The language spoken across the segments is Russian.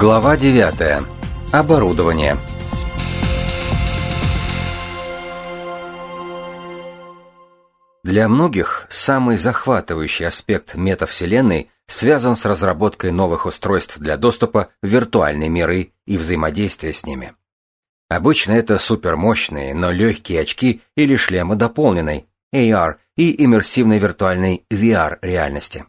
Глава 9. Оборудование. Для многих самый захватывающий аспект метавселенной связан с разработкой новых устройств для доступа в виртуальные миры и взаимодействия с ними. Обычно это супермощные, но легкие очки или шлемы дополненной AR и иммерсивной виртуальной VR реальности.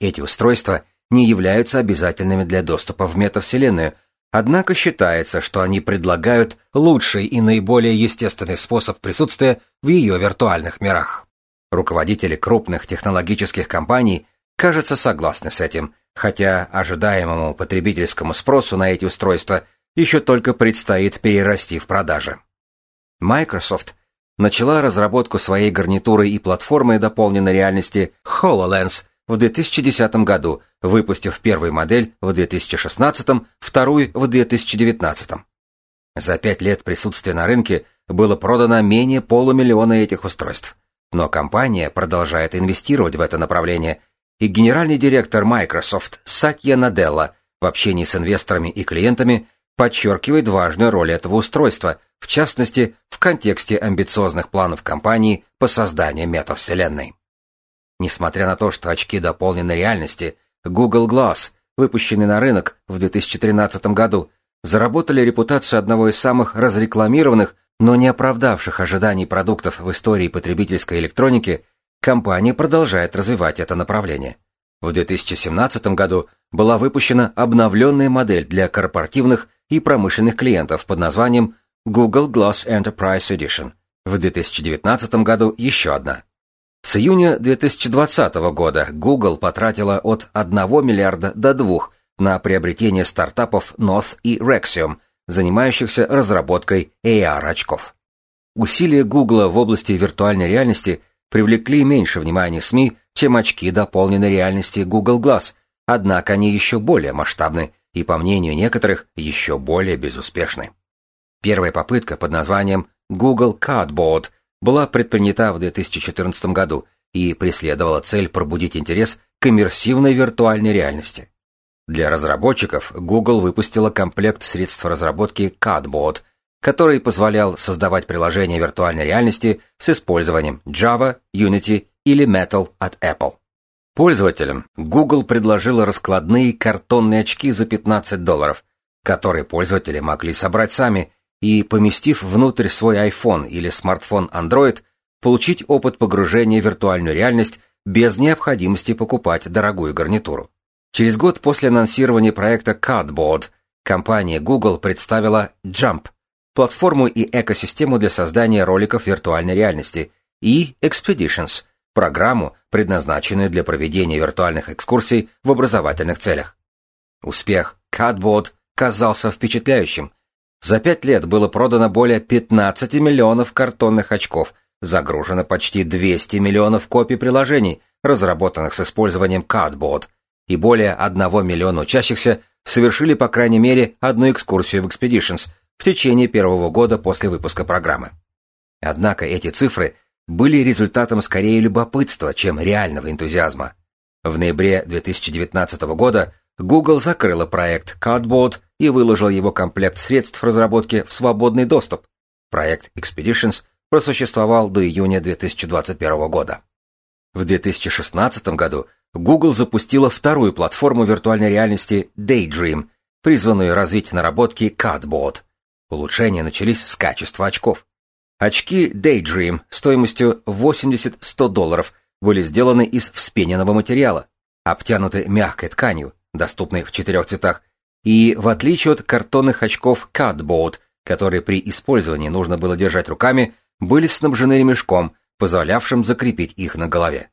Эти устройства не являются обязательными для доступа в метавселенную, однако считается, что они предлагают лучший и наиболее естественный способ присутствия в ее виртуальных мирах. Руководители крупных технологических компаний, кажется, согласны с этим, хотя ожидаемому потребительскому спросу на эти устройства еще только предстоит перерасти в продажи. Microsoft начала разработку своей гарнитуры и платформы дополненной реальности HoloLens в 2010 году, выпустив первую модель в 2016, вторую в 2019. За пять лет присутствия на рынке было продано менее полумиллиона этих устройств. Но компания продолжает инвестировать в это направление, и генеральный директор Microsoft Сатья Наделла в общении с инвесторами и клиентами подчеркивает важную роль этого устройства, в частности, в контексте амбициозных планов компании по созданию метавселенной. Несмотря на то, что очки дополненной реальности Google Glass, выпущенные на рынок в 2013 году, заработали репутацию одного из самых разрекламированных, но не оправдавших ожиданий продуктов в истории потребительской электроники, компания продолжает развивать это направление. В 2017 году была выпущена обновленная модель для корпоративных и промышленных клиентов под названием Google Glass Enterprise Edition. В 2019 году еще одна. С июня 2020 года Google потратила от 1 миллиарда до 2 на приобретение стартапов North и Rexium, занимающихся разработкой AR-очков. Усилия Google в области виртуальной реальности привлекли меньше внимания СМИ, чем очки дополненной реальности Google Glass, однако они еще более масштабны и, по мнению некоторых, еще более безуспешны. Первая попытка под названием Google Cardboard была предпринята в 2014 году и преследовала цель пробудить интерес к иммерсивной виртуальной реальности. Для разработчиков Google выпустила комплект средств разработки Cardboard, который позволял создавать приложения виртуальной реальности с использованием Java, Unity или Metal от Apple. Пользователям Google предложила раскладные картонные очки за 15 долларов, которые пользователи могли собрать сами и, поместив внутрь свой iPhone или смартфон Android, получить опыт погружения в виртуальную реальность без необходимости покупать дорогую гарнитуру. Через год после анонсирования проекта Cardboard компания Google представила Jump, платформу и экосистему для создания роликов виртуальной реальности, и Expeditions, программу, предназначенную для проведения виртуальных экскурсий в образовательных целях. Успех Cardboard казался впечатляющим, за пять лет было продано более 15 миллионов картонных очков, загружено почти 200 миллионов копий приложений, разработанных с использованием Cardboard, и более 1 миллиона учащихся совершили по крайней мере одну экскурсию в Expeditions в течение первого года после выпуска программы. Однако эти цифры были результатом скорее любопытства, чем реального энтузиазма. В ноябре 2019 года Google закрыла проект Cardboard и выложила его комплект средств разработки в свободный доступ. Проект Expeditions просуществовал до июня 2021 года. В 2016 году Google запустила вторую платформу виртуальной реальности Daydream, призванную развить наработки Cardboard. Улучшения начались с качества очков. Очки Daydream стоимостью 80-100 долларов были сделаны из вспененного материала, обтянуты мягкой тканью, доступный в четырех цветах, и, в отличие от картонных очков Cardboard, которые при использовании нужно было держать руками, были снабжены ремешком, позволявшим закрепить их на голове.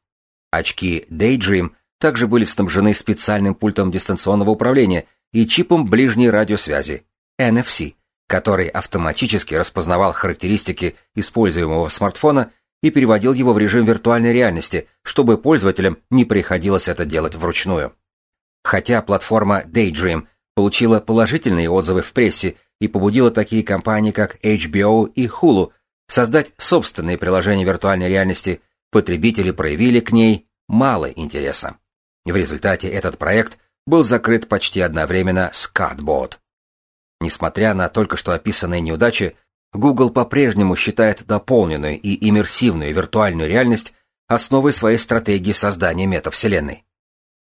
Очки Daydream также были снабжены специальным пультом дистанционного управления и чипом ближней радиосвязи NFC, который автоматически распознавал характеристики используемого смартфона и переводил его в режим виртуальной реальности, чтобы пользователям не приходилось это делать вручную. Хотя платформа Daydream получила положительные отзывы в прессе и побудила такие компании, как HBO и Hulu, создать собственные приложения виртуальной реальности, потребители проявили к ней мало интереса. В результате этот проект был закрыт почти одновременно с Cardboard. Несмотря на только что описанные неудачи, Google по-прежнему считает дополненную и иммерсивную виртуальную реальность основой своей стратегии создания метавселенной.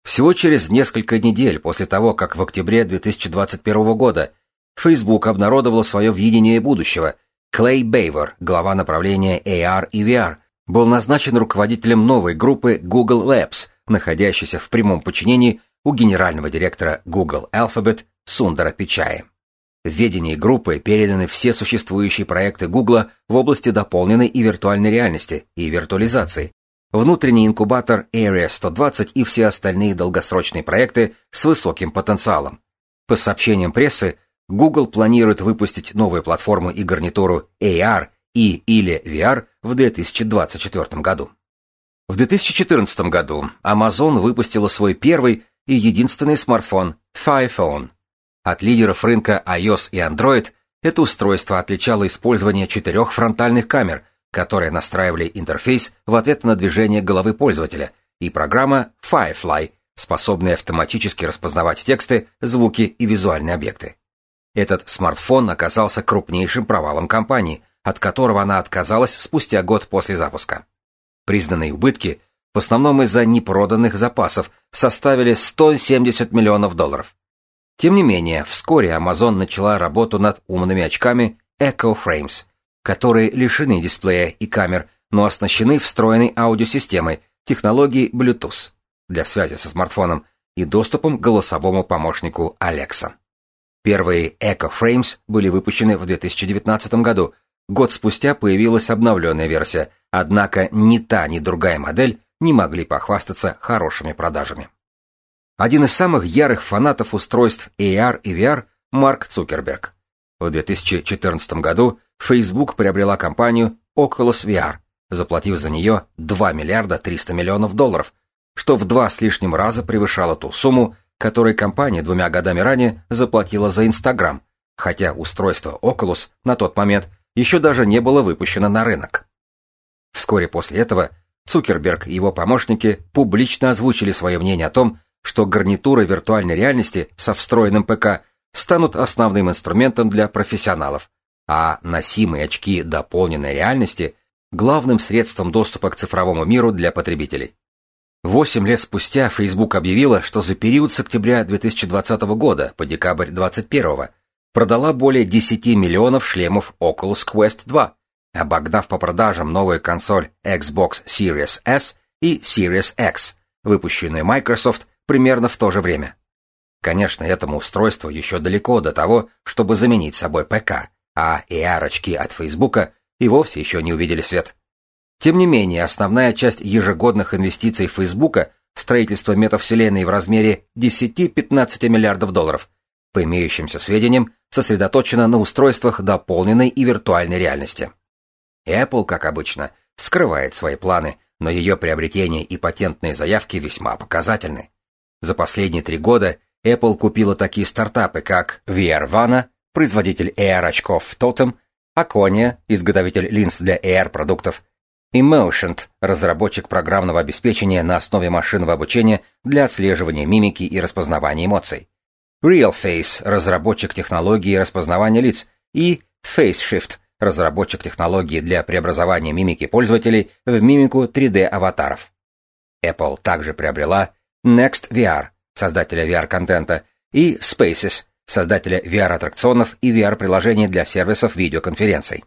Всего через несколько недель после того, как в октябре 2021 года Facebook обнародовал свое видение будущего, Клей Бейвер, глава направления AR и VR, был назначен руководителем новой группы Google Labs, находящейся в прямом подчинении у генерального директора Google Alphabet Сундара Пичая. В ведении группы переданы все существующие проекты Google в области дополненной и виртуальной реальности и виртуализации, внутренний инкубатор Area 120 и все остальные долгосрочные проекты с высоким потенциалом. По сообщениям прессы, Google планирует выпустить новую платформу и гарнитуру AR и или VR в 2024 году. В 2014 году Amazon выпустила свой первый и единственный смартфон Fire Phone. От лидеров рынка iOS и Android это устройство отличало использование четырех фронтальных камер, которые настраивали интерфейс в ответ на движение головы пользователя, и программа Firefly, способная автоматически распознавать тексты, звуки и визуальные объекты. Этот смартфон оказался крупнейшим провалом компании, от которого она отказалась спустя год после запуска. Признанные убытки, в основном из-за непроданных запасов, составили 170 миллионов долларов. Тем не менее, вскоре Amazon начала работу над умными очками Echo Frames, которые лишены дисплея и камер, но оснащены встроенной аудиосистемой технологии Bluetooth для связи со смартфоном и доступом к голосовому помощнику Alexa. Первые Echo Frames были выпущены в 2019 году. Год спустя появилась обновленная версия, однако ни та, ни другая модель не могли похвастаться хорошими продажами. Один из самых ярых фанатов устройств AR и VR – Марк Цукерберг. В 2014 году Facebook приобрела компанию Oculus VR, заплатив за нее 2 миллиарда 300 миллионов долларов, что в два с лишним раза превышало ту сумму, которую компания двумя годами ранее заплатила за Instagram, хотя устройство Oculus на тот момент еще даже не было выпущено на рынок. Вскоре после этого Цукерберг и его помощники публично озвучили свое мнение о том, что гарнитуры виртуальной реальности со встроенным ПК станут основным инструментом для профессионалов, а носимые очки дополненной реальности – главным средством доступа к цифровому миру для потребителей. Восемь лет спустя Facebook объявила, что за период с октября 2020 года по декабрь 2021 продала более 10 миллионов шлемов Oculus Quest 2, обогнав по продажам новую консоль Xbox Series S и Series X, выпущенную Microsoft примерно в то же время. Конечно, этому устройству еще далеко до того, чтобы заменить собой ПК, а AR-очки от Facebook и вовсе еще не увидели свет. Тем не менее, основная часть ежегодных инвестиций Facebook в строительство метавселенной в размере 10-15 миллиардов долларов, по имеющимся сведениям, сосредоточена на устройствах дополненной и виртуальной реальности. Apple, как обычно, скрывает свои планы, но ее приобретения и патентные заявки весьма показательны. За последние три года Apple купила такие стартапы, как VRVana, производитель AR-очков Totem, Aconia, изготовитель линз для AR-продуктов, Emotion, разработчик программного обеспечения на основе машинного обучения для отслеживания мимики и распознавания эмоций, RealFace, разработчик технологии распознавания лиц, и FaceShift, разработчик технологии для преобразования мимики пользователей в мимику 3D-аватаров. Apple также приобрела Next VR, создателя VR-контента, и Spaces, создателя VR-аттракционов и VR-приложений для сервисов видеоконференций.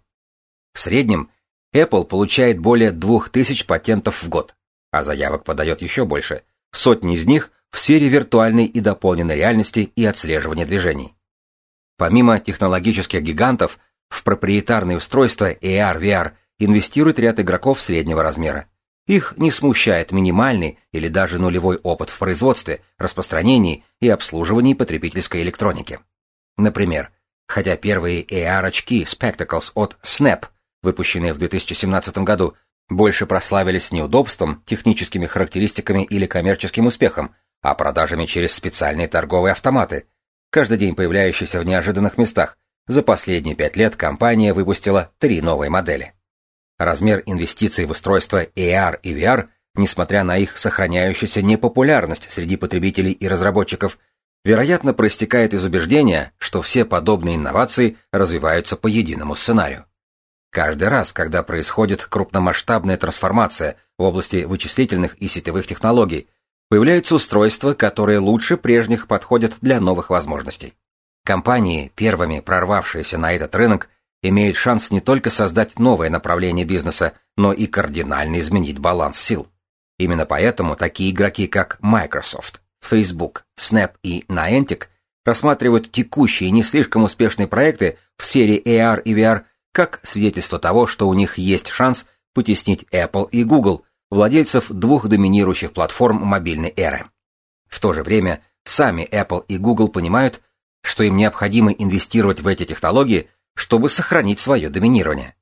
В среднем Apple получает более 2000 патентов в год, а заявок подает еще больше, сотни из них в сфере виртуальной и дополненной реальности и отслеживания движений. Помимо технологических гигантов, в проприетарные устройства AR-VR инвестирует ряд игроков среднего размера. Их не смущает минимальный или даже нулевой опыт в производстве, распространении и обслуживании потребительской электроники. Например, хотя первые AR-очки Spectacles от Snap, выпущенные в 2017 году, больше прославились неудобством, техническими характеристиками или коммерческим успехом, а продажами через специальные торговые автоматы, каждый день появляющиеся в неожиданных местах, за последние пять лет компания выпустила три новые модели. Размер инвестиций в устройства AR и VR несмотря на их сохраняющуюся непопулярность среди потребителей и разработчиков, вероятно, проистекает из убеждения, что все подобные инновации развиваются по единому сценарию. Каждый раз, когда происходит крупномасштабная трансформация в области вычислительных и сетевых технологий, появляются устройства, которые лучше прежних подходят для новых возможностей. Компании, первыми прорвавшиеся на этот рынок, имеют шанс не только создать новое направление бизнеса, но и кардинально изменить баланс сил. Именно поэтому такие игроки, как Microsoft, Facebook, Snap и Niantic рассматривают текущие не слишком успешные проекты в сфере AR и VR как свидетельство того, что у них есть шанс потеснить Apple и Google, владельцев двух доминирующих платформ мобильной эры. В то же время сами Apple и Google понимают, что им необходимо инвестировать в эти технологии, чтобы сохранить свое доминирование.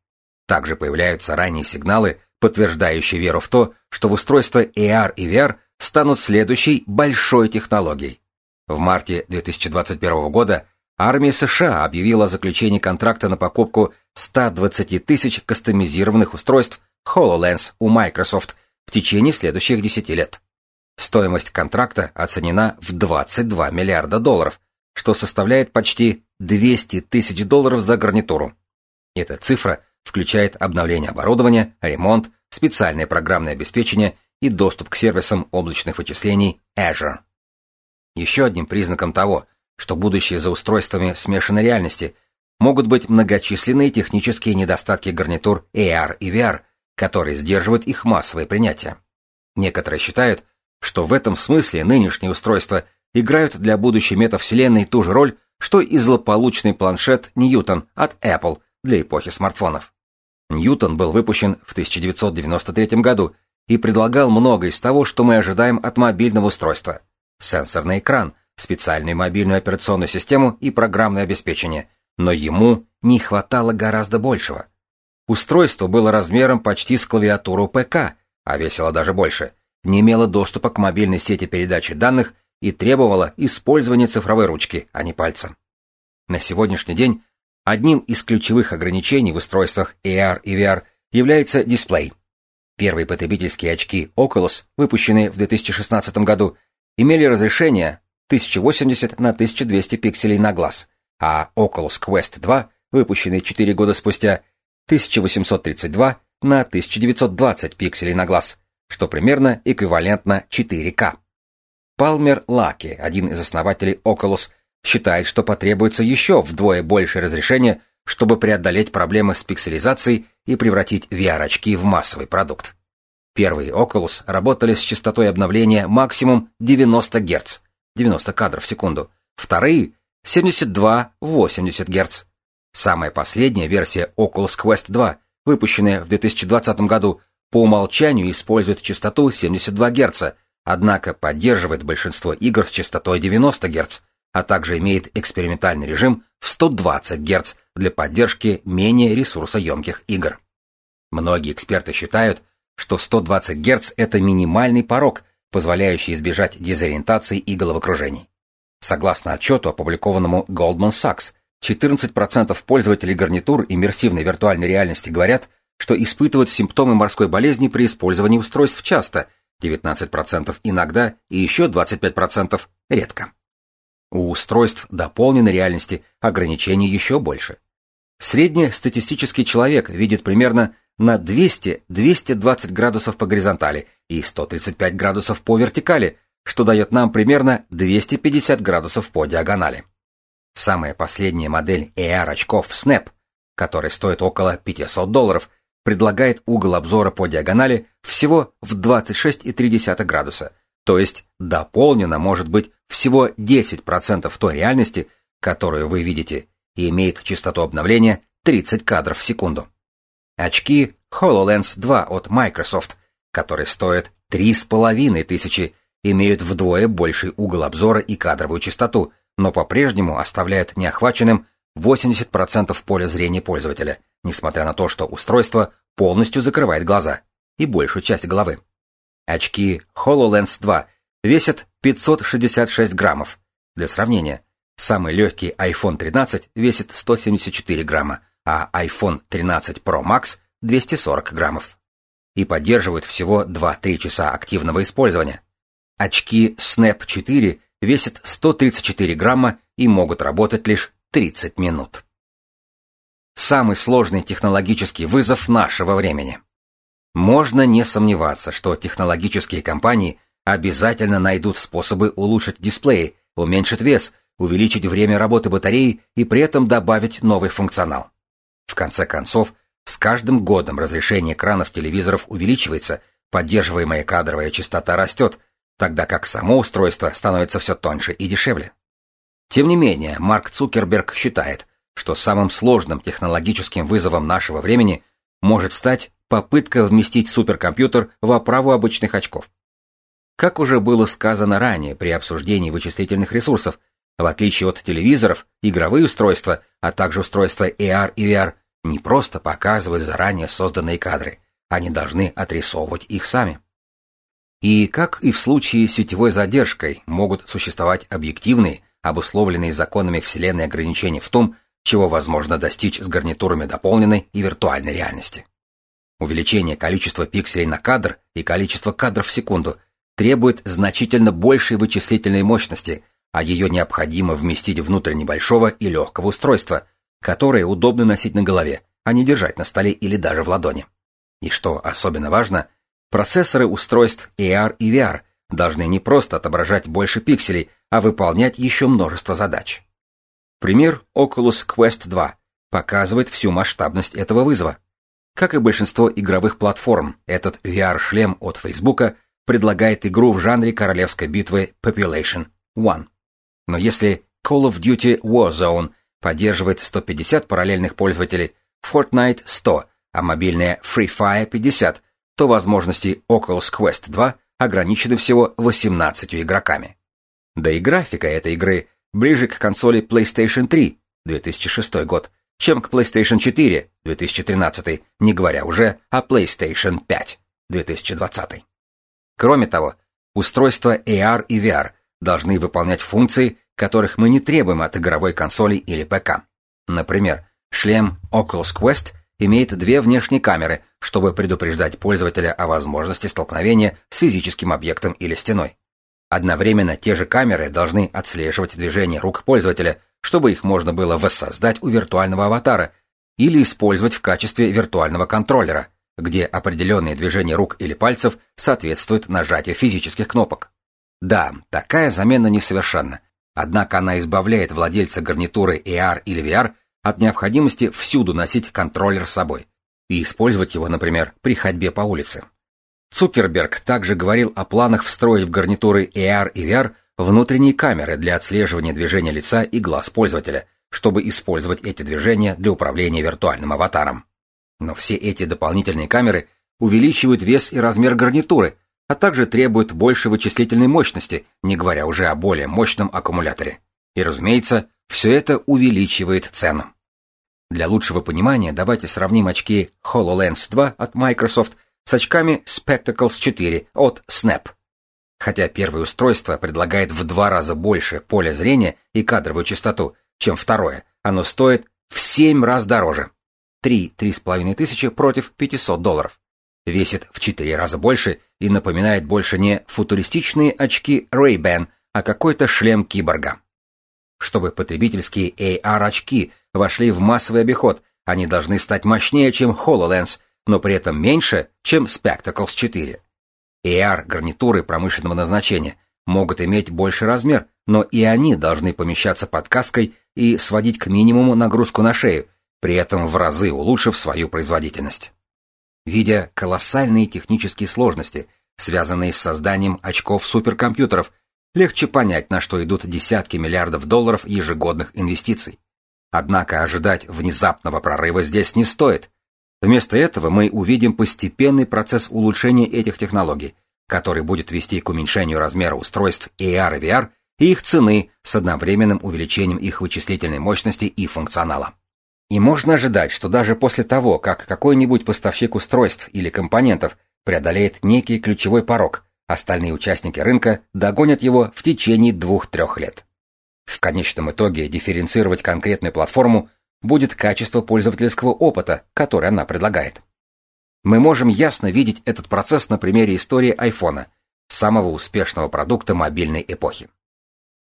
Также появляются ранние сигналы, подтверждающие веру в то, что в устройства AR и VR станут следующей большой технологией. В марте 2021 года армия США объявила о заключении контракта на покупку 120 тысяч кастомизированных устройств HoloLens у Microsoft в течение следующих 10 лет. Стоимость контракта оценена в 22 миллиарда долларов, что составляет почти 200 тысяч долларов за гарнитуру. Эта цифра включает обновление оборудования, ремонт, специальное программное обеспечение и доступ к сервисам облачных вычислений Azure. Еще одним признаком того, что будущее за устройствами смешанной реальности могут быть многочисленные технические недостатки гарнитур AR и VR, которые сдерживают их массовое принятие. Некоторые считают, что в этом смысле нынешние устройства играют для будущей метавселенной ту же роль, что и злополучный планшет Ньютон от Apple для эпохи смартфонов. Ньютон был выпущен в 1993 году и предлагал многое из того, что мы ожидаем от мобильного устройства. Сенсорный экран, специальную мобильную операционную систему и программное обеспечение. Но ему не хватало гораздо большего. Устройство было размером почти с клавиатуру ПК, а весило даже больше, не имело доступа к мобильной сети передачи данных и требовало использования цифровой ручки, а не пальца. На сегодняшний день одним из ключевых ограничений в устройствах AR и VR является дисплей. Первые потребительские очки Oculus, выпущенные в 2016 году, имели разрешение 1080 на 1200 пикселей на глаз, а Oculus Quest 2, выпущенный 4 года спустя, 1832 на 1920 пикселей на глаз, что примерно эквивалентно 4К. Палмер Лаки, один из основателей Oculus, считает, что потребуется еще вдвое больше разрешения, чтобы преодолеть проблемы с пикселизацией и превратить VR-очки в массовый продукт. Первые Oculus работали с частотой обновления максимум 90 Гц, 90 кадров в секунду, вторые 72-80 Гц. Самая последняя версия Oculus Quest 2, выпущенная в 2020 году, по умолчанию использует частоту 72 Гц, однако поддерживает большинство игр с частотой 90 Гц, а также имеет экспериментальный режим в 120 Гц для поддержки менее ресурсоемких игр. Многие эксперты считают, что 120 Гц – это минимальный порог, позволяющий избежать дезориентации и головокружений. Согласно отчету, опубликованному Goldman Sachs, 14% пользователей гарнитур иммерсивной виртуальной реальности говорят, что испытывают симптомы морской болезни при использовании устройств часто, 19% иногда и еще 25% редко. У устройств дополненной реальности ограничений еще больше. Среднестатистический человек видит примерно на 200-220 градусов по горизонтали и 135 градусов по вертикали, что дает нам примерно 250 градусов по диагонали. Самая последняя модель AR-очков Snap, которая стоит около 500 долларов, предлагает угол обзора по диагонали всего в 26,3 градуса, то есть дополнено может быть всего 10% той реальности, которую вы видите, и имеет частоту обновления 30 кадров в секунду. Очки HoloLens 2 от Microsoft, которые стоят 3,5 тысячи, имеют вдвое больший угол обзора и кадровую частоту, но по-прежнему оставляют неохваченным 80% поля зрения пользователя, несмотря на то, что устройство полностью закрывает глаза и большую часть головы. Очки HoloLens 2 весят 566 граммов. Для сравнения, самый легкий iPhone 13 весит 174 грамма, а iPhone 13 Pro Max 240 граммов. и поддерживают всего 2-3 часа активного использования. Очки Snap 4 весят 134 грамма и могут работать лишь 30 минут. Самый сложный технологический вызов нашего времени. Можно не сомневаться, что технологические компании обязательно найдут способы улучшить дисплеи, уменьшить вес, увеличить время работы батареи и при этом добавить новый функционал. В конце концов, с каждым годом разрешение экранов телевизоров увеличивается, поддерживаемая кадровая частота растет, тогда как само устройство становится все тоньше и дешевле. Тем не менее, Марк Цукерберг считает, что самым сложным технологическим вызовом нашего времени может стать попытка вместить суперкомпьютер в оправу обычных очков. Как уже было сказано ранее при обсуждении вычислительных ресурсов, в отличие от телевизоров, игровые устройства, а также устройства AR и VR не просто показывают заранее созданные кадры, они должны отрисовывать их сами. И, как и в случае с сетевой задержкой, могут существовать объективные, обусловленные законами Вселенной ограничения в том, чего возможно достичь с гарнитурами дополненной и виртуальной реальности. Увеличение количества пикселей на кадр и количество кадров в секунду требует значительно большей вычислительной мощности, а ее необходимо вместить внутрь небольшого и легкого устройства, которое удобно носить на голове, а не держать на столе или даже в ладони. И что особенно важно, Процессоры устройств AR и VR должны не просто отображать больше пикселей, а выполнять еще множество задач. Пример Oculus Quest 2 показывает всю масштабность этого вызова. Как и большинство игровых платформ, этот VR-шлем от Facebook предлагает игру в жанре королевской битвы Population One. Но если Call of Duty Warzone поддерживает 150 параллельных пользователей, Fortnite 100, а мобильная Free Fire 50, то возможности Oculus Quest 2 ограничены всего 18 игроками. Да и графика этой игры ближе к консоли PlayStation 3 2006 год, чем к PlayStation 4 2013, не говоря уже о PlayStation 5 2020. Кроме того, устройства AR и VR должны выполнять функции, которых мы не требуем от игровой консоли или ПК. Например, шлем Oculus Quest имеет две внешние камеры, чтобы предупреждать пользователя о возможности столкновения с физическим объектом или стеной. Одновременно те же камеры должны отслеживать движение рук пользователя, чтобы их можно было воссоздать у виртуального аватара или использовать в качестве виртуального контроллера, где определенные движения рук или пальцев соответствуют нажатию физических кнопок. Да, такая замена несовершенна, однако она избавляет владельца гарнитуры AR или VR от необходимости всюду носить контроллер с собой и использовать его, например, при ходьбе по улице. Цукерберг также говорил о планах встроить в гарнитуры AR и VR внутренние камеры для отслеживания движения лица и глаз пользователя, чтобы использовать эти движения для управления виртуальным аватаром. Но все эти дополнительные камеры увеличивают вес и размер гарнитуры, а также требуют больше вычислительной мощности, не говоря уже о более мощном аккумуляторе. И, разумеется, все это увеличивает цену. Для лучшего понимания давайте сравним очки HoloLens 2 от Microsoft с очками Spectacles 4 от Snap. Хотя первое устройство предлагает в два раза больше поля зрения и кадровую частоту, чем второе, оно стоит в 7 раз дороже. 3-3,5 тысячи против 500 долларов. Весит в 4 раза больше и напоминает больше не футуристичные очки Ray-Ban, а какой-то шлем киборга. Чтобы потребительские AR-очки вошли в массовый обиход, они должны стать мощнее, чем HoloLens, но при этом меньше, чем Spectacles 4. AR-гарнитуры промышленного назначения могут иметь больший размер, но и они должны помещаться под каской и сводить к минимуму нагрузку на шею, при этом в разы улучшив свою производительность. Видя колоссальные технические сложности, связанные с созданием очков-суперкомпьютеров, легче понять, на что идут десятки миллиардов долларов ежегодных инвестиций. Однако ожидать внезапного прорыва здесь не стоит. Вместо этого мы увидим постепенный процесс улучшения этих технологий, который будет вести к уменьшению размера устройств AR и VR и их цены с одновременным увеличением их вычислительной мощности и функционала. И можно ожидать, что даже после того, как какой-нибудь поставщик устройств или компонентов преодолеет некий ключевой порог, Остальные участники рынка догонят его в течение двух-трех лет. В конечном итоге дифференцировать конкретную платформу будет качество пользовательского опыта, который она предлагает. Мы можем ясно видеть этот процесс на примере истории iPhone, самого успешного продукта мобильной эпохи.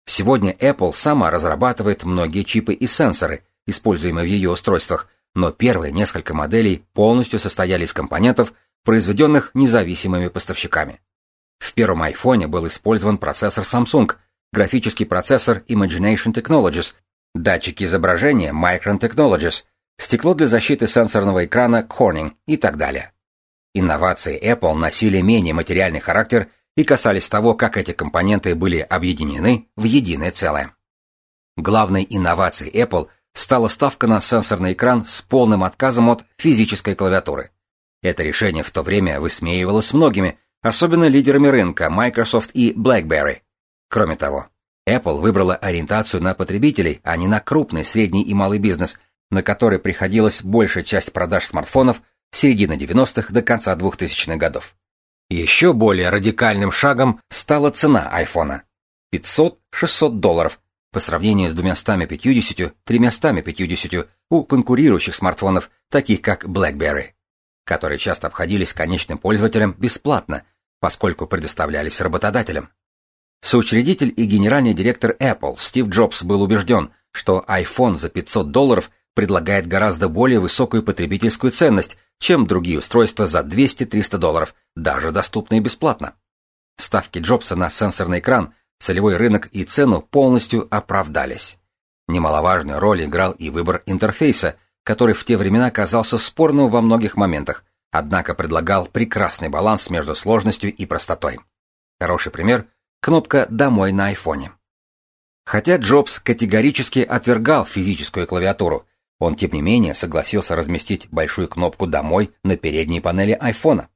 Сегодня Apple сама разрабатывает многие чипы и сенсоры, используемые в ее устройствах, но первые несколько моделей полностью состояли из компонентов, произведенных независимыми поставщиками. В первом iPhone был использован процессор Samsung, графический процессор Imagination Technologies, датчики изображения Micron Technologies, стекло для защиты сенсорного экрана Corning и так далее. Инновации Apple носили менее материальный характер и касались того, как эти компоненты были объединены в единое целое. Главной инновацией Apple стала ставка на сенсорный экран с полным отказом от физической клавиатуры. Это решение в то время высмеивалось многими, особенно лидерами рынка Microsoft и BlackBerry. Кроме того, Apple выбрала ориентацию на потребителей, а не на крупный, средний и малый бизнес, на который приходилась большая часть продаж смартфонов с середины 90-х до конца 2000-х годов. Еще более радикальным шагом стала цена iPhone. 500-600 долларов по сравнению с 250-350 у конкурирующих смартфонов, таких как BlackBerry, которые часто обходились конечным пользователям бесплатно, поскольку предоставлялись работодателям. Соучредитель и генеральный директор Apple Стив Джобс был убежден, что iPhone за 500 долларов предлагает гораздо более высокую потребительскую ценность, чем другие устройства за 200-300 долларов, даже доступные бесплатно. Ставки Джобса на сенсорный экран, целевой рынок и цену полностью оправдались. Немаловажную роль играл и выбор интерфейса, который в те времена казался спорным во многих моментах, однако предлагал прекрасный баланс между сложностью и простотой. Хороший пример – кнопка «Домой» на айфоне. Хотя Джобс категорически отвергал физическую клавиатуру, он, тем не менее, согласился разместить большую кнопку «Домой» на передней панели айфона.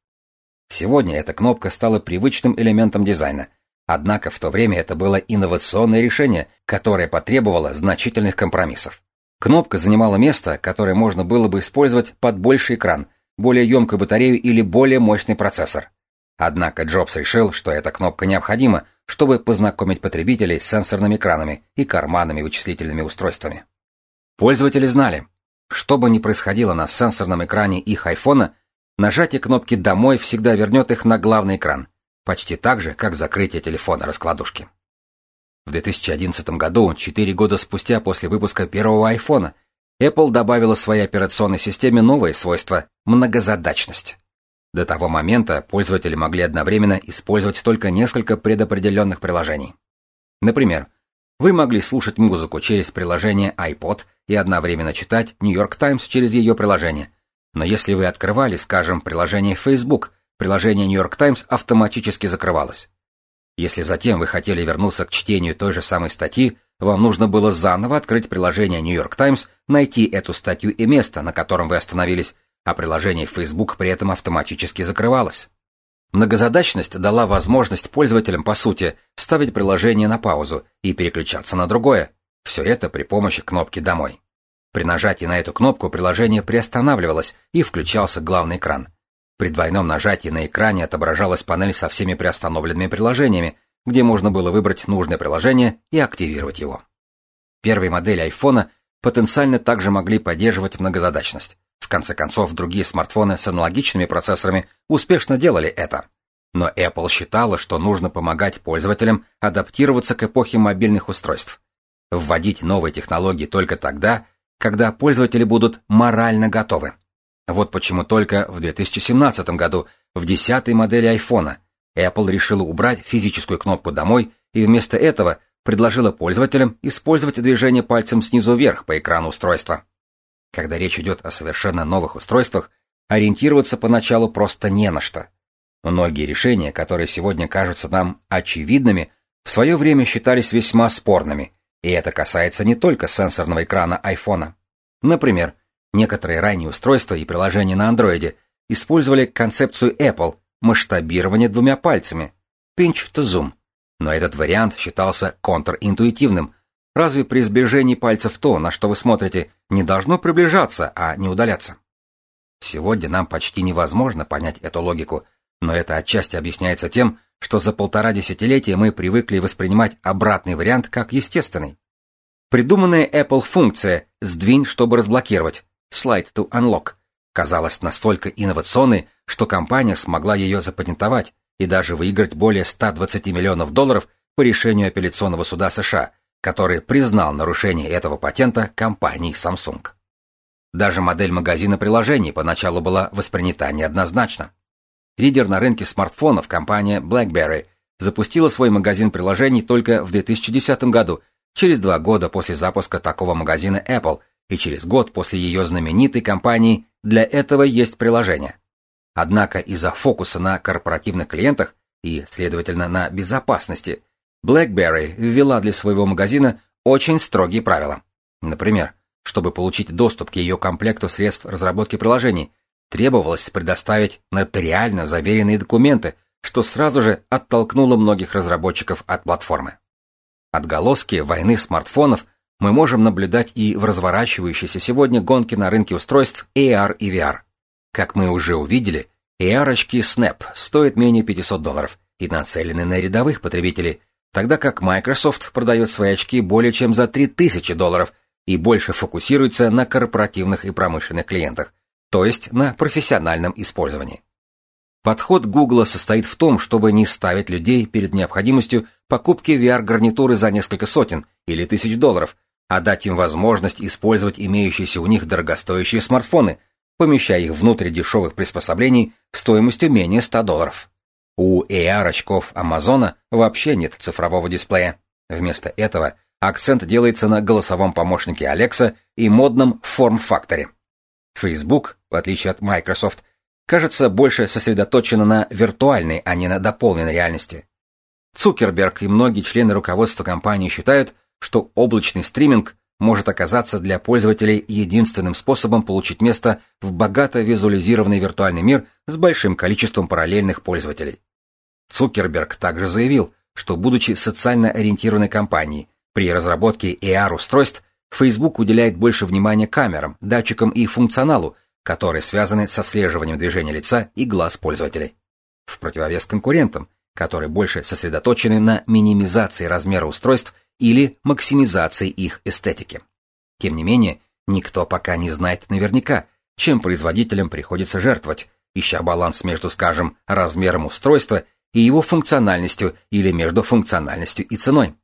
Сегодня эта кнопка стала привычным элементом дизайна, однако в то время это было инновационное решение, которое потребовало значительных компромиссов. Кнопка занимала место, которое можно было бы использовать под больший экран, более емкую батарею или более мощный процессор. Однако Джобс решил, что эта кнопка необходима, чтобы познакомить потребителей с сенсорными экранами и карманными вычислительными устройствами. Пользователи знали, что бы ни происходило на сенсорном экране их айфона, нажатие кнопки «Домой» всегда вернет их на главный экран, почти так же, как закрытие телефона раскладушки. В 2011 году, четыре года спустя после выпуска первого айфона, Apple добавила своей операционной системе новое свойство – многозадачность. До того момента пользователи могли одновременно использовать только несколько предопределенных приложений. Например, вы могли слушать музыку через приложение iPod и одновременно читать New York Times через ее приложение. Но если вы открывали, скажем, приложение Facebook, приложение New York Times автоматически закрывалось. Если затем вы хотели вернуться к чтению той же самой статьи, вам нужно было заново открыть приложение New York Times, найти эту статью и место, на котором вы остановились, а приложение Facebook при этом автоматически закрывалось. Многозадачность дала возможность пользователям, по сути, ставить приложение на паузу и переключаться на другое. Все это при помощи кнопки «Домой». При нажатии на эту кнопку приложение приостанавливалось и включался главный экран. При двойном нажатии на экране отображалась панель со всеми приостановленными приложениями, где можно было выбрать нужное приложение и активировать его. Первые модели айфона потенциально также могли поддерживать многозадачность. В конце концов, другие смартфоны с аналогичными процессорами успешно делали это. Но Apple считала, что нужно помогать пользователям адаптироваться к эпохе мобильных устройств. Вводить новые технологии только тогда, когда пользователи будут морально готовы. Вот почему только в 2017 году в 10-й модели iPhone Apple решила убрать физическую кнопку «Домой» и вместо этого предложила пользователям использовать движение пальцем снизу вверх по экрану устройства. Когда речь идет о совершенно новых устройствах, ориентироваться поначалу просто не на что. Многие решения, которые сегодня кажутся нам очевидными, в свое время считались весьма спорными, и это касается не только сенсорного экрана айфона. Например, некоторые ранние устройства и приложения на андроиде использовали концепцию Apple масштабирование двумя пальцами, pinch to zoom, но этот вариант считался контринтуитивным, Разве при сближении пальцев то, на что вы смотрите, не должно приближаться, а не удаляться? Сегодня нам почти невозможно понять эту логику, но это отчасти объясняется тем, что за полтора десятилетия мы привыкли воспринимать обратный вариант как естественный. Придуманная Apple функция «сдвинь, чтобы разблокировать» slide to unlock казалась настолько инновационной, что компания смогла ее запатентовать и даже выиграть более 120 миллионов долларов по решению апелляционного суда США, который признал нарушение этого патента компании Samsung. Даже модель магазина приложений поначалу была воспринята неоднозначно. Лидер на рынке смартфонов компания BlackBerry запустила свой магазин приложений только в 2010 году, через два года после запуска такого магазина Apple и через год после ее знаменитой кампании «Для этого есть приложение». Однако из-за фокуса на корпоративных клиентах и, следовательно, на безопасности, BlackBerry ввела для своего магазина очень строгие правила. Например, чтобы получить доступ к ее комплекту средств разработки приложений, требовалось предоставить нотариально заверенные документы, что сразу же оттолкнуло многих разработчиков от платформы. Отголоски войны смартфонов мы можем наблюдать и в разворачивающейся сегодня гонке на рынке устройств AR и VR. Как мы уже увидели, AR-очки Snap стоят менее 500 долларов и нацелены на рядовых потребителей, тогда как Microsoft продает свои очки более чем за 3000 долларов и больше фокусируется на корпоративных и промышленных клиентах, то есть на профессиональном использовании. Подход Google состоит в том, чтобы не ставить людей перед необходимостью покупки VR-гарнитуры за несколько сотен или тысяч долларов, а дать им возможность использовать имеющиеся у них дорогостоящие смартфоны, помещая их внутрь дешевых приспособлений стоимостью менее 100 долларов. У AR-очков Амазона вообще нет цифрового дисплея. Вместо этого акцент делается на голосовом помощнике Alexa и модном форм-факторе. Facebook, в отличие от Microsoft, кажется больше сосредоточена на виртуальной, а не на дополненной реальности. Цукерберг и многие члены руководства компании считают, что облачный стриминг может оказаться для пользователей единственным способом получить место в богато визуализированный виртуальный мир с большим количеством параллельных пользователей. Цукерберг также заявил, что будучи социально ориентированной компанией, при разработке AR-устройств Facebook уделяет больше внимания камерам, датчикам и функционалу, которые связаны с отслеживанием движения лица и глаз пользователей. В противовес конкурентам, которые больше сосредоточены на минимизации размера устройств или максимизации их эстетики. Тем не менее, никто пока не знает наверняка, чем производителям приходится жертвовать, ища баланс между, скажем, размером устройства и его функциональностью или между функциональностью и ценой.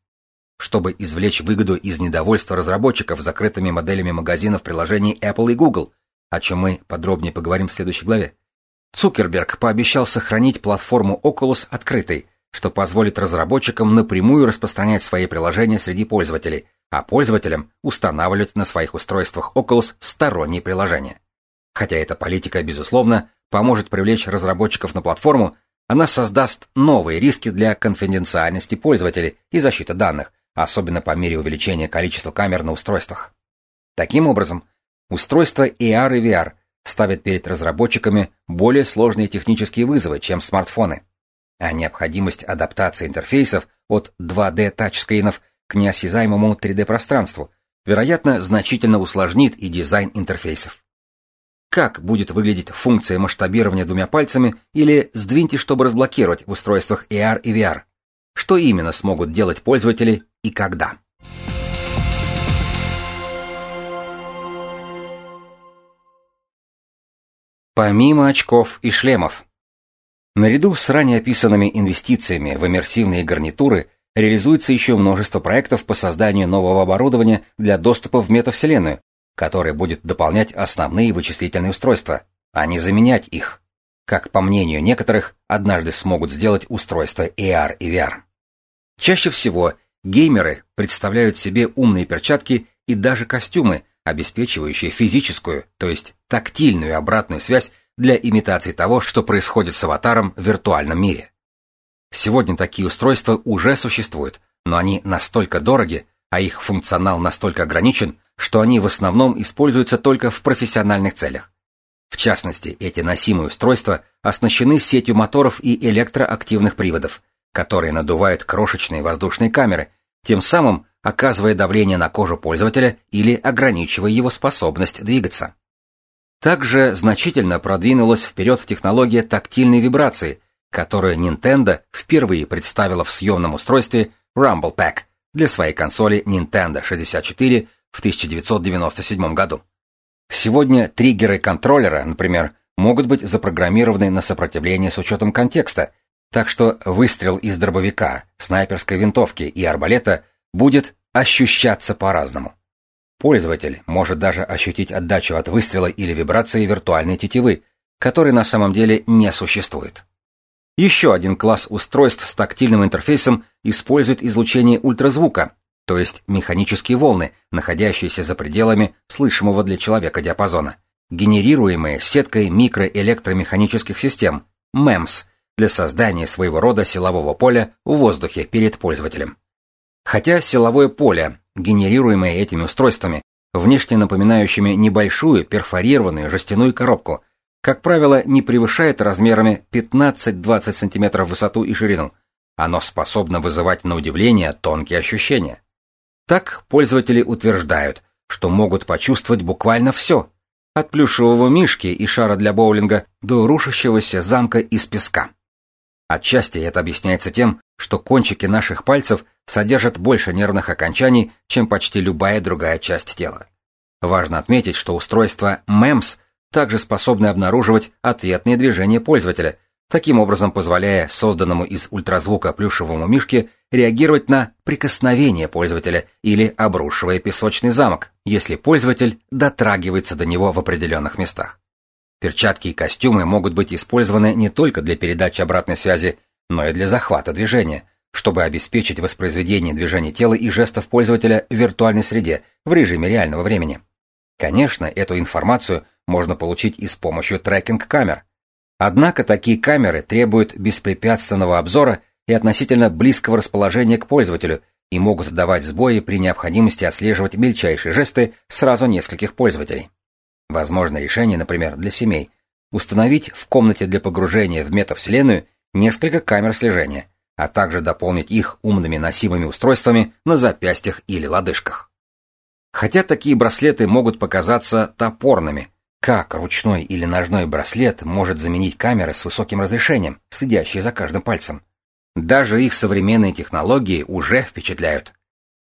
Чтобы извлечь выгоду из недовольства разработчиков закрытыми моделями магазинов приложений Apple и Google – о чем мы подробнее поговорим в следующей главе. Цукерберг пообещал сохранить платформу Oculus открытой, что позволит разработчикам напрямую распространять свои приложения среди пользователей, а пользователям устанавливать на своих устройствах Oculus сторонние приложения. Хотя эта политика, безусловно, поможет привлечь разработчиков на платформу, она создаст новые риски для конфиденциальности пользователей и защиты данных, особенно по мере увеличения количества камер на устройствах. Таким образом, Устройства AR и VR ставят перед разработчиками более сложные технические вызовы, чем смартфоны. А необходимость адаптации интерфейсов от 2D тачскринов к неосязаемому 3D-пространству, вероятно, значительно усложнит и дизайн интерфейсов. Как будет выглядеть функция масштабирования двумя пальцами или «сдвиньте, чтобы разблокировать» в устройствах AR и VR? Что именно смогут делать пользователи и когда? Помимо очков и шлемов. Наряду с ранее описанными инвестициями в иммерсивные гарнитуры реализуется еще множество проектов по созданию нового оборудования для доступа в метавселенную, которое будет дополнять основные вычислительные устройства, а не заменять их. Как по мнению некоторых, однажды смогут сделать устройства AR и VR. Чаще всего геймеры представляют себе умные перчатки и даже костюмы, обеспечивающие физическую, то есть тактильную обратную связь для имитации того, что происходит с аватаром в виртуальном мире. Сегодня такие устройства уже существуют, но они настолько дороги, а их функционал настолько ограничен, что они в основном используются только в профессиональных целях. В частности, эти носимые устройства оснащены сетью моторов и электроактивных приводов, которые надувают крошечные воздушные камеры, тем самым оказывая давление на кожу пользователя или ограничивая его способность двигаться. Также значительно продвинулась вперед технология тактильной вибрации, которую Nintendo впервые представила в съемном устройстве Rumble Pack для своей консоли Nintendo 64 в 1997 году. Сегодня триггеры контроллера, например, могут быть запрограммированы на сопротивление с учетом контекста, так что выстрел из дробовика, снайперской винтовки и арбалета будет ощущаться по-разному. Пользователь может даже ощутить отдачу от выстрела или вибрации виртуальной тетивы, которой на самом деле не существует. Еще один класс устройств с тактильным интерфейсом использует излучение ультразвука, то есть механические волны, находящиеся за пределами слышимого для человека диапазона, генерируемые сеткой микроэлектромеханических систем, MEMS, для создания своего рода силового поля в воздухе перед пользователем. Хотя силовое поле, генерируемое этими устройствами, внешне напоминающими небольшую перфорированную жестяную коробку, как правило, не превышает размерами 15-20 см в высоту и ширину. Оно способно вызывать на удивление тонкие ощущения. Так пользователи утверждают, что могут почувствовать буквально все, от плюшевого мишки и шара для боулинга до рушащегося замка из песка. Отчасти это объясняется тем, что кончики наших пальцев содержат больше нервных окончаний, чем почти любая другая часть тела. Важно отметить, что устройство MEMS также способны обнаруживать ответные движения пользователя, таким образом позволяя созданному из ультразвука плюшевому мишке реагировать на прикосновение пользователя или обрушивая песочный замок, если пользователь дотрагивается до него в определенных местах. Перчатки и костюмы могут быть использованы не только для передачи обратной связи, но и для захвата движения, чтобы обеспечить воспроизведение движений тела и жестов пользователя в виртуальной среде в режиме реального времени. Конечно, эту информацию – можно получить и с помощью трекинг-камер. Однако такие камеры требуют беспрепятственного обзора и относительно близкого расположения к пользователю и могут давать сбои при необходимости отслеживать мельчайшие жесты сразу нескольких пользователей. Возможно решение, например, для семей, установить в комнате для погружения в метавселенную несколько камер слежения, а также дополнить их умными носимыми устройствами на запястьях или лодыжках. Хотя такие браслеты могут показаться топорными, как ручной или ножной браслет может заменить камеры с высоким разрешением, следящие за каждым пальцем? Даже их современные технологии уже впечатляют.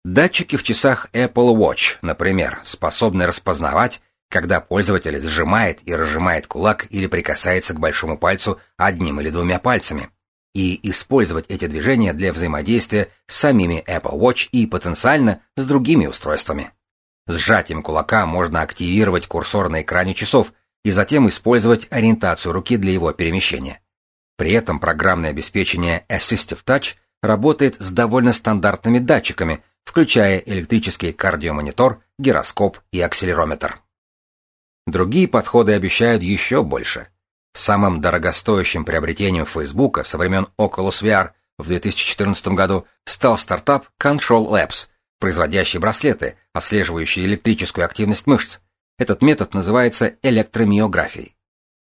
Датчики в часах Apple Watch, например, способны распознавать, когда пользователь сжимает и разжимает кулак или прикасается к большому пальцу одним или двумя пальцами, и использовать эти движения для взаимодействия с самими Apple Watch и потенциально с другими устройствами. Сжатием кулака можно активировать курсор на экране часов и затем использовать ориентацию руки для его перемещения. При этом программное обеспечение Assistive Touch работает с довольно стандартными датчиками, включая электрический кардиомонитор, гироскоп и акселерометр. Другие подходы обещают еще больше. Самым дорогостоящим приобретением Facebook со времен Oculus VR в 2014 году стал стартап Control Labs – производящий браслеты, отслеживающие электрическую активность мышц. Этот метод называется электромиографией.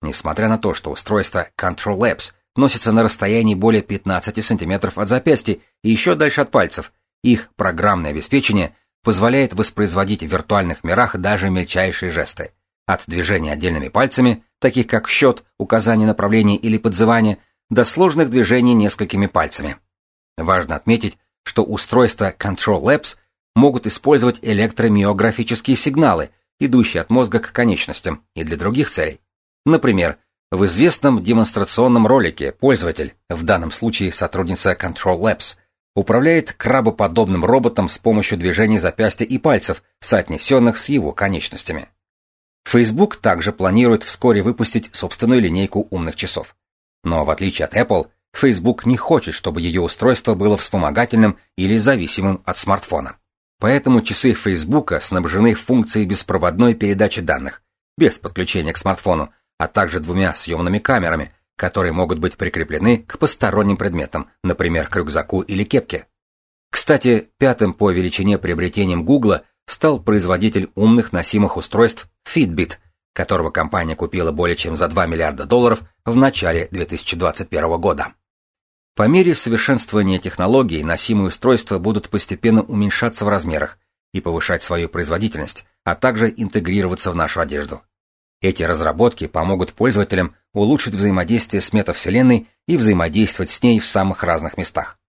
Несмотря на то, что устройство Control Labs носится на расстоянии более 15 см от запястья и еще дальше от пальцев, их программное обеспечение позволяет воспроизводить в виртуальных мирах даже мельчайшие жесты. От движения отдельными пальцами, таких как счет, указание направления или подзывание, до сложных движений несколькими пальцами. Важно отметить, что устройства Control Labs могут использовать электромиографические сигналы, идущие от мозга к конечностям, и для других целей. Например, в известном демонстрационном ролике пользователь, в данном случае сотрудница Control Labs, управляет крабоподобным роботом с помощью движений запястья и пальцев, соотнесенных с его конечностями. Facebook также планирует вскоре выпустить собственную линейку умных часов. Но в отличие от Apple, Facebook не хочет, чтобы ее устройство было вспомогательным или зависимым от смартфона. Поэтому часы Facebook снабжены функцией беспроводной передачи данных, без подключения к смартфону, а также двумя съемными камерами, которые могут быть прикреплены к посторонним предметам, например, к рюкзаку или кепке. Кстати, пятым по величине приобретением Google стал производитель умных носимых устройств Fitbit, которого компания купила более чем за 2 миллиарда долларов в начале 2021 года. По мере совершенствования технологий носимые устройства будут постепенно уменьшаться в размерах и повышать свою производительность, а также интегрироваться в нашу одежду. Эти разработки помогут пользователям улучшить взаимодействие с метавселенной и взаимодействовать с ней в самых разных местах.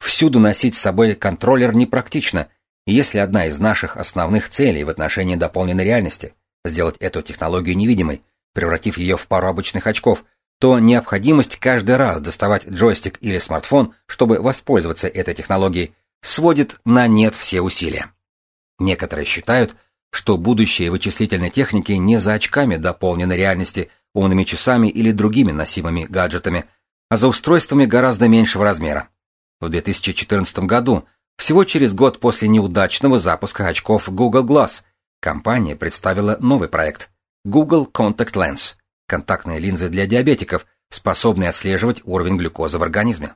Всюду носить с собой контроллер непрактично, если одна из наших основных целей в отношении дополненной реальности – сделать эту технологию невидимой, превратив ее в пару обычных очков, то необходимость каждый раз доставать джойстик или смартфон, чтобы воспользоваться этой технологией, сводит на нет все усилия. Некоторые считают, что будущее вычислительной техники не за очками дополненной реальности, умными часами или другими носимыми гаджетами, а за устройствами гораздо меньшего размера. В 2014 году, всего через год после неудачного запуска очков Google Glass, компания представила новый проект Google Contact Lens – контактные линзы для диабетиков, способные отслеживать уровень глюкозы в организме.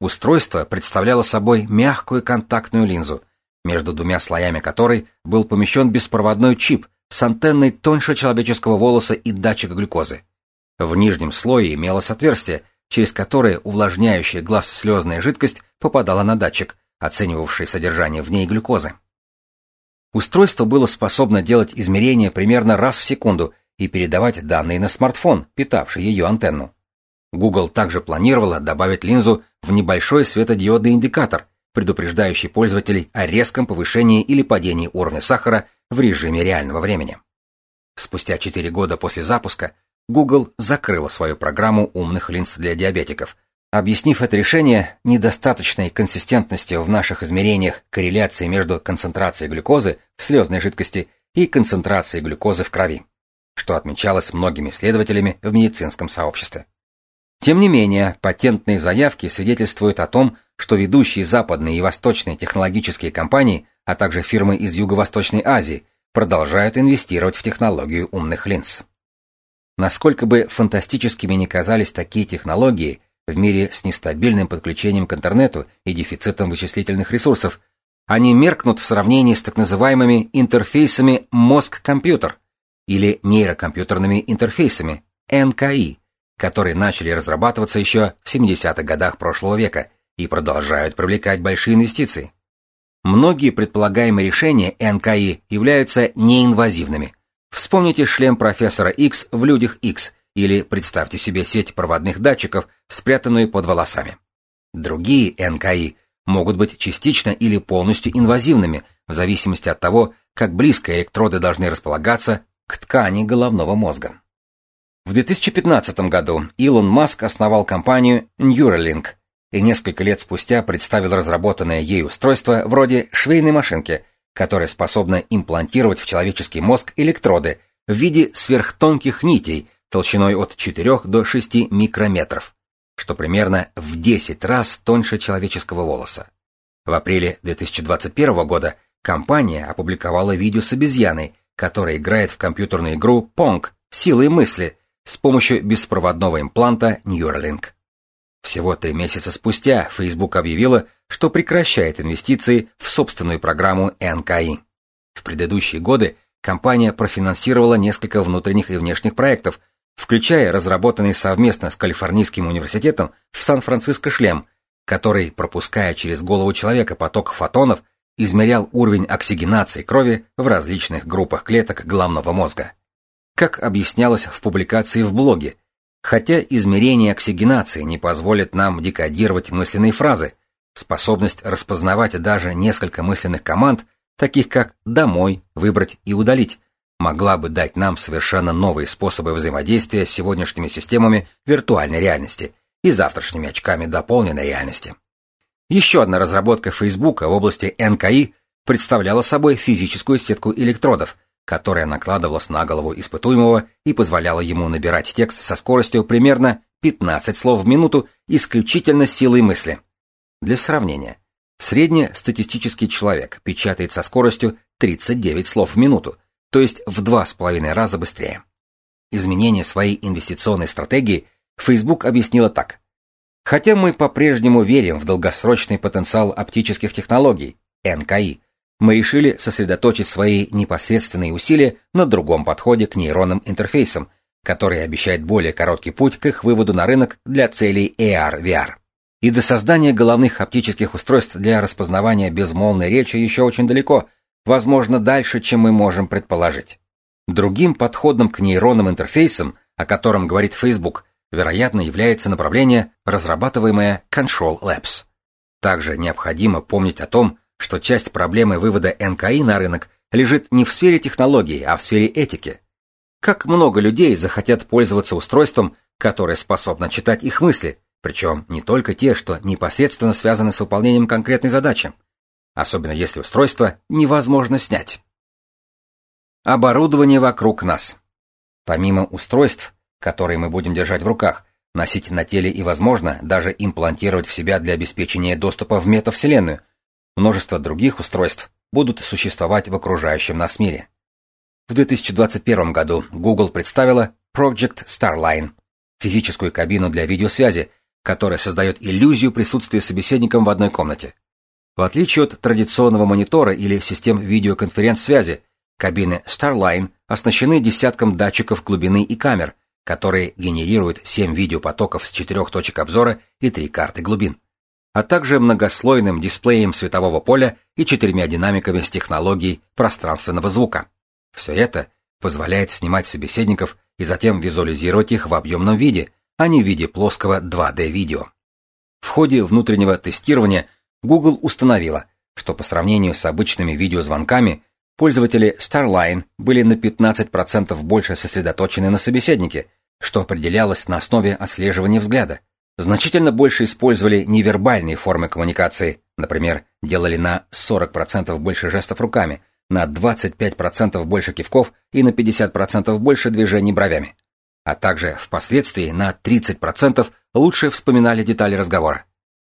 Устройство представляло собой мягкую контактную линзу, между двумя слоями которой был помещен беспроводной чип с антенной тоньше человеческого волоса и датчика глюкозы. В нижнем слое имелось отверстие, через которое увлажняющая глаз слезная жидкость попадала на датчик, оценивавший содержание в ней глюкозы. Устройство было способно делать измерения примерно раз в секунду и передавать данные на смартфон, питавший ее антенну. Google также планировала добавить линзу в небольшой светодиодный индикатор, предупреждающий пользователей о резком повышении или падении уровня сахара в режиме реального времени. Спустя 4 года после запуска Google закрыла свою программу умных линз для диабетиков, объяснив это решение недостаточной консистентностью в наших измерениях корреляции между концентрацией глюкозы в слезной жидкости и концентрацией глюкозы в крови, что отмечалось многими исследователями в медицинском сообществе. Тем не менее, патентные заявки свидетельствуют о том, что ведущие западные и восточные технологические компании, а также фирмы из Юго-Восточной Азии, продолжают инвестировать в технологию умных линз. Насколько бы фантастическими ни казались такие технологии в мире с нестабильным подключением к интернету и дефицитом вычислительных ресурсов, они меркнут в сравнении с так называемыми интерфейсами мозг-компьютер или нейрокомпьютерными интерфейсами, НКИ, которые начали разрабатываться еще в 70-х годах прошлого века и продолжают привлекать большие инвестиции. Многие предполагаемые решения НКИ являются неинвазивными. Вспомните шлем профессора X в людях X или представьте себе сеть проводных датчиков, спрятанную под волосами. Другие НКИ могут быть частично или полностью инвазивными, в зависимости от того, как близко электроды должны располагаться к ткани головного мозга. В 2015 году Илон Маск основал компанию Neuralink и несколько лет спустя представил разработанное ей устройство вроде швейной машинки, которая способна имплантировать в человеческий мозг электроды в виде сверхтонких нитей толщиной от 4 до 6 микрометров, что примерно в 10 раз тоньше человеческого волоса. В апреле 2021 года компания опубликовала видео с обезьяной, которая играет в компьютерную игру Pong «Силой мысли», с помощью беспроводного импланта Neuralink. Всего три месяца спустя Facebook объявила, что прекращает инвестиции в собственную программу НКИ. В предыдущие годы компания профинансировала несколько внутренних и внешних проектов, включая разработанный совместно с Калифорнийским университетом в Сан-Франциско шлем, который, пропуская через голову человека поток фотонов, измерял уровень оксигенации крови в различных группах клеток головного мозга. Как объяснялось в публикации в блоге, хотя измерение оксигенации не позволит нам декодировать мысленные фразы, способность распознавать даже несколько мысленных команд, таких как «домой», «выбрать» и «удалить», могла бы дать нам совершенно новые способы взаимодействия с сегодняшними системами виртуальной реальности и завтрашними очками дополненной реальности. Еще одна разработка Facebook в области НКИ представляла собой физическую сетку электродов, которая накладывалась на голову испытуемого и позволяла ему набирать текст со скоростью примерно 15 слов в минуту исключительно силой мысли. Для сравнения, среднестатистический человек печатает со скоростью 39 слов в минуту, то есть в два с половиной раза быстрее. Изменение своей инвестиционной стратегии Facebook объяснила так. Хотя мы по-прежнему верим в долгосрочный потенциал оптических технологий, НКИ, мы решили сосредоточить свои непосредственные усилия на другом подходе к нейронным интерфейсам, который обещает более короткий путь к их выводу на рынок для целей AR-VR. И до создания головных оптических устройств для распознавания безмолвной речи еще очень далеко, возможно, дальше, чем мы можем предположить. Другим подходом к нейронным интерфейсам, о котором говорит Facebook, вероятно, является направление, разрабатываемое Control Labs. Также необходимо помнить о том, что часть проблемы вывода НКИ на рынок лежит не в сфере технологий, а в сфере этики. Как много людей захотят пользоваться устройством, которое способно читать их мысли, причем не только те, что непосредственно связаны с выполнением конкретной задачи, особенно если устройство невозможно снять. Оборудование вокруг нас. Помимо устройств, которые мы будем держать в руках, носить на теле и, возможно, даже имплантировать в себя для обеспечения доступа в метавселенную, множество других устройств будут существовать в окружающем нас мире. В 2021 году Google представила Project Starline, физическую кабину для видеосвязи, которая создает иллюзию присутствия собеседником в одной комнате. В отличие от традиционного монитора или систем видеоконференц-связи, кабины Starline оснащены десятком датчиков глубины и камер, которые генерируют 7 видеопотоков с четырех точек обзора и три карты глубин, а также многослойным дисплеем светового поля и четырьмя динамиками с технологией пространственного звука. Все это позволяет снимать собеседников и затем визуализировать их в объемном виде, а не в виде плоского 2D-видео. В ходе внутреннего тестирования Google установила, что по сравнению с обычными видеозвонками пользователи Starline были на 15% больше сосредоточены на собеседнике, что определялось на основе отслеживания взгляда. Значительно больше использовали невербальные формы коммуникации, например, делали на 40% больше жестов руками, на 25% больше кивков и на 50% больше движений бровями. А также впоследствии на 30% лучше вспоминали детали разговора.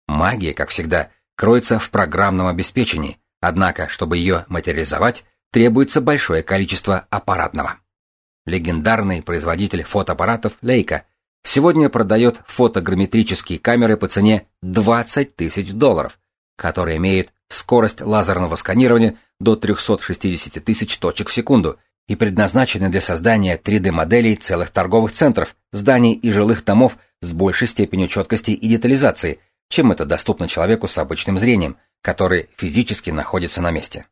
Магия, как всегда, кроется в программном обеспечении, однако, чтобы ее материализовать, требуется большое количество аппаратного. Легендарный производитель фотоаппаратов Leica сегодня продает фотограмметрические камеры по цене 20 тысяч долларов, которые имеют скорость лазерного сканирования до 360 тысяч точек в секунду и предназначены для создания 3D-моделей целых торговых центров, зданий и жилых домов с большей степенью четкости и детализации, чем это доступно человеку с обычным зрением, который физически находится на месте.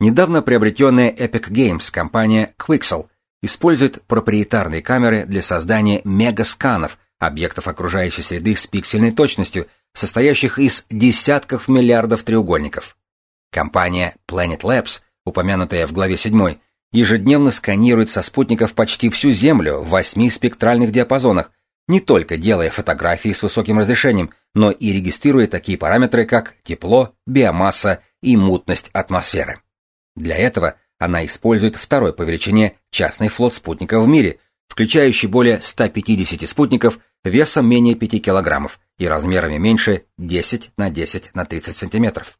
Недавно приобретенная Epic Games компания Quixel использует проприетарные камеры для создания мегасканов объектов окружающей среды с пиксельной точностью, состоящих из десятков миллиардов треугольников. Компания Planet Labs, упомянутая в главе 7, ежедневно сканирует со спутников почти всю Землю в восьми спектральных диапазонах, не только делая фотографии с высоким разрешением, но и регистрируя такие параметры, как тепло, биомасса и мутность атмосферы. Для этого она использует второй по величине частный флот спутников в мире, включающий более 150 спутников весом менее 5 килограммов и размерами меньше 10 на 10 на 30 сантиметров.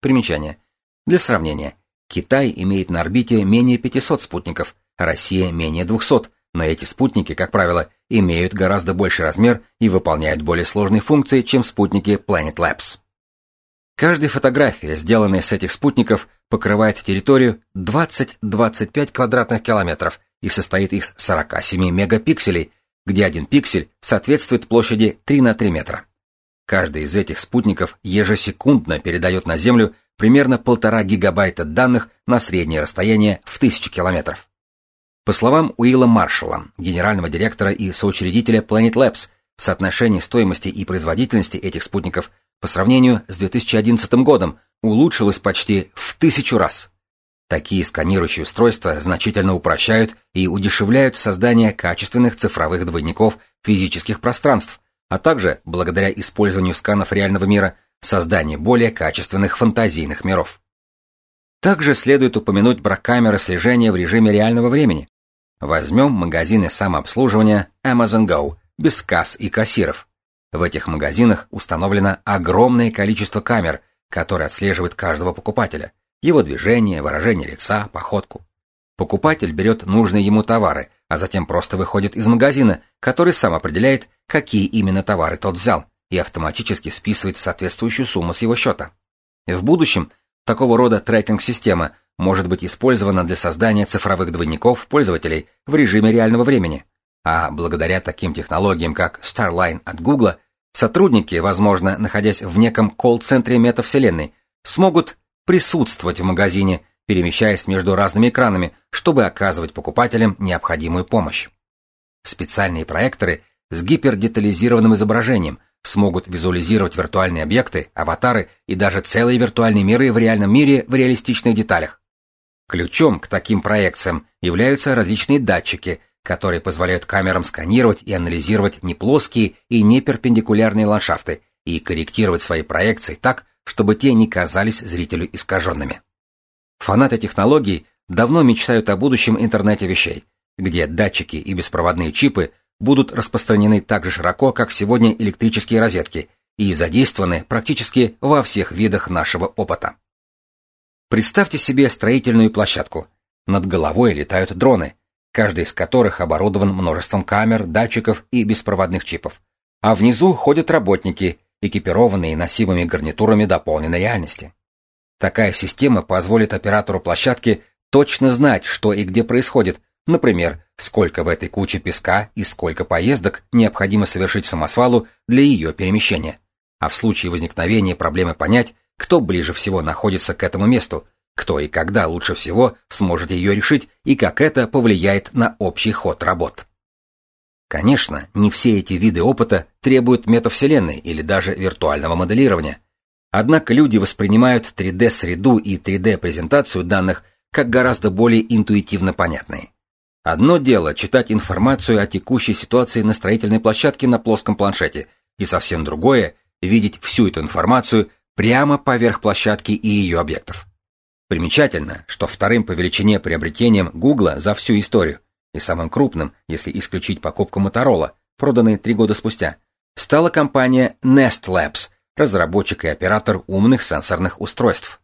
Примечание. Для сравнения, Китай имеет на орбите менее 500 спутников, Россия менее 200, но эти спутники, как правило, имеют гораздо больший размер и выполняют более сложные функции, чем спутники Planet Labs. Каждая фотография, сделанная с этих спутников, покрывает территорию 20-25 квадратных километров и состоит из 47 мегапикселей, где один пиксель соответствует площади 3 на 3 метра. Каждый из этих спутников ежесекундно передает на Землю примерно полтора гигабайта данных на среднее расстояние в тысячу километров. По словам Уилла Маршалла, генерального директора и соучредителя Planet Labs, соотношение стоимости и производительности этих спутников по сравнению с 2011 годом улучшилось почти в тысячу раз. Такие сканирующие устройства значительно упрощают и удешевляют создание качественных цифровых двойников физических пространств, а также, благодаря использованию сканов реального мира, создание более качественных фантазийных миров. Также следует упомянуть про камеры слежения в режиме реального времени. Возьмем магазины самообслуживания Amazon Go без касс и кассиров. В этих магазинах установлено огромное количество камер, которые отслеживают каждого покупателя, его движение, выражение лица, походку. Покупатель берет нужные ему товары, а затем просто выходит из магазина, который сам определяет, какие именно товары тот взял, и автоматически списывает соответствующую сумму с его счета. В будущем такого рода трекинг-система может быть использована для создания цифровых двойников пользователей в режиме реального времени. А благодаря таким технологиям, как Starline от Google, сотрудники, возможно, находясь в неком колл-центре метавселенной, смогут присутствовать в магазине, перемещаясь между разными экранами, чтобы оказывать покупателям необходимую помощь. Специальные проекторы с гипердетализированным изображением смогут визуализировать виртуальные объекты, аватары и даже целые виртуальные миры в реальном мире в реалистичных деталях. Ключом к таким проекциям являются различные датчики, которые позволяют камерам сканировать и анализировать неплоские и неперпендикулярные ландшафты и корректировать свои проекции так, чтобы те не казались зрителю искаженными. Фанаты технологий давно мечтают о будущем интернете вещей, где датчики и беспроводные чипы будут распространены так же широко, как сегодня электрические розетки, и задействованы практически во всех видах нашего опыта. Представьте себе строительную площадку. Над головой летают дроны, каждый из которых оборудован множеством камер, датчиков и беспроводных чипов. А внизу ходят работники, экипированные носимыми гарнитурами дополненной реальности. Такая система позволит оператору площадки точно знать, что и где происходит, например, сколько в этой куче песка и сколько поездок необходимо совершить самосвалу для ее перемещения. А в случае возникновения проблемы понять, кто ближе всего находится к этому месту, кто и когда лучше всего сможет ее решить и как это повлияет на общий ход работ. Конечно, не все эти виды опыта требуют метавселенной или даже виртуального моделирования. Однако люди воспринимают 3D-среду и 3D-презентацию данных как гораздо более интуитивно понятные. Одно дело читать информацию о текущей ситуации на строительной площадке на плоском планшете, и совсем другое — видеть всю эту информацию прямо поверх площадки и ее объектов. Примечательно, что вторым по величине приобретением Гугла за всю историю и самым крупным, если исключить покупку Motorola, проданной три года спустя, стала компания Nest Labs, разработчик и оператор умных сенсорных устройств.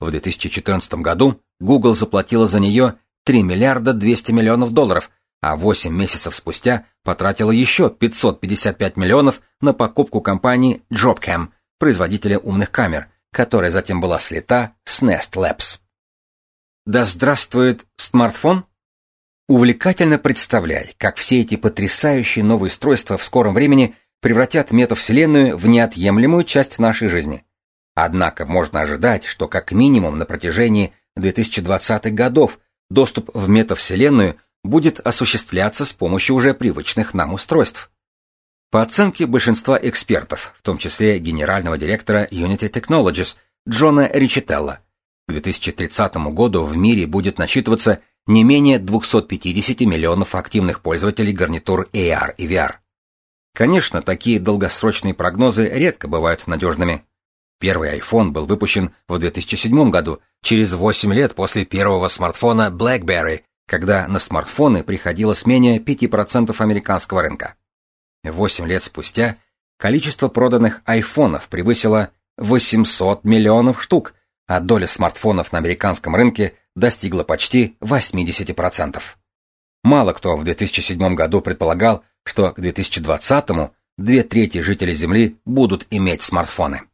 В 2014 году Google заплатила за нее 3 миллиарда 200 миллионов долларов, а 8 месяцев спустя потратила еще 555 миллионов на покупку компании Dropcam, производителя умных камер, которая затем была слета с Nest Labs. Да здравствует смартфон! Увлекательно представляй, как все эти потрясающие новые устройства в скором времени превратят метавселенную в неотъемлемую часть нашей жизни. Однако можно ожидать, что как минимум на протяжении 2020-х годов доступ в метавселенную будет осуществляться с помощью уже привычных нам устройств. По оценке большинства экспертов, в том числе генерального директора Unity Technologies Джона Ричителла, к 2030 году в мире будет насчитываться не менее 250 миллионов активных пользователей гарнитур AR и VR. Конечно, такие долгосрочные прогнозы редко бывают надежными. Первый iPhone был выпущен в 2007 году, через 8 лет после первого смартфона BlackBerry, когда на смартфоны приходилось менее 5% американского рынка. Восемь лет спустя количество проданных айфонов превысило 800 миллионов штук, а доля смартфонов на американском рынке достигла почти 80%. Мало кто в 2007 году предполагал, что к 2020-му две трети жителей Земли будут иметь смартфоны.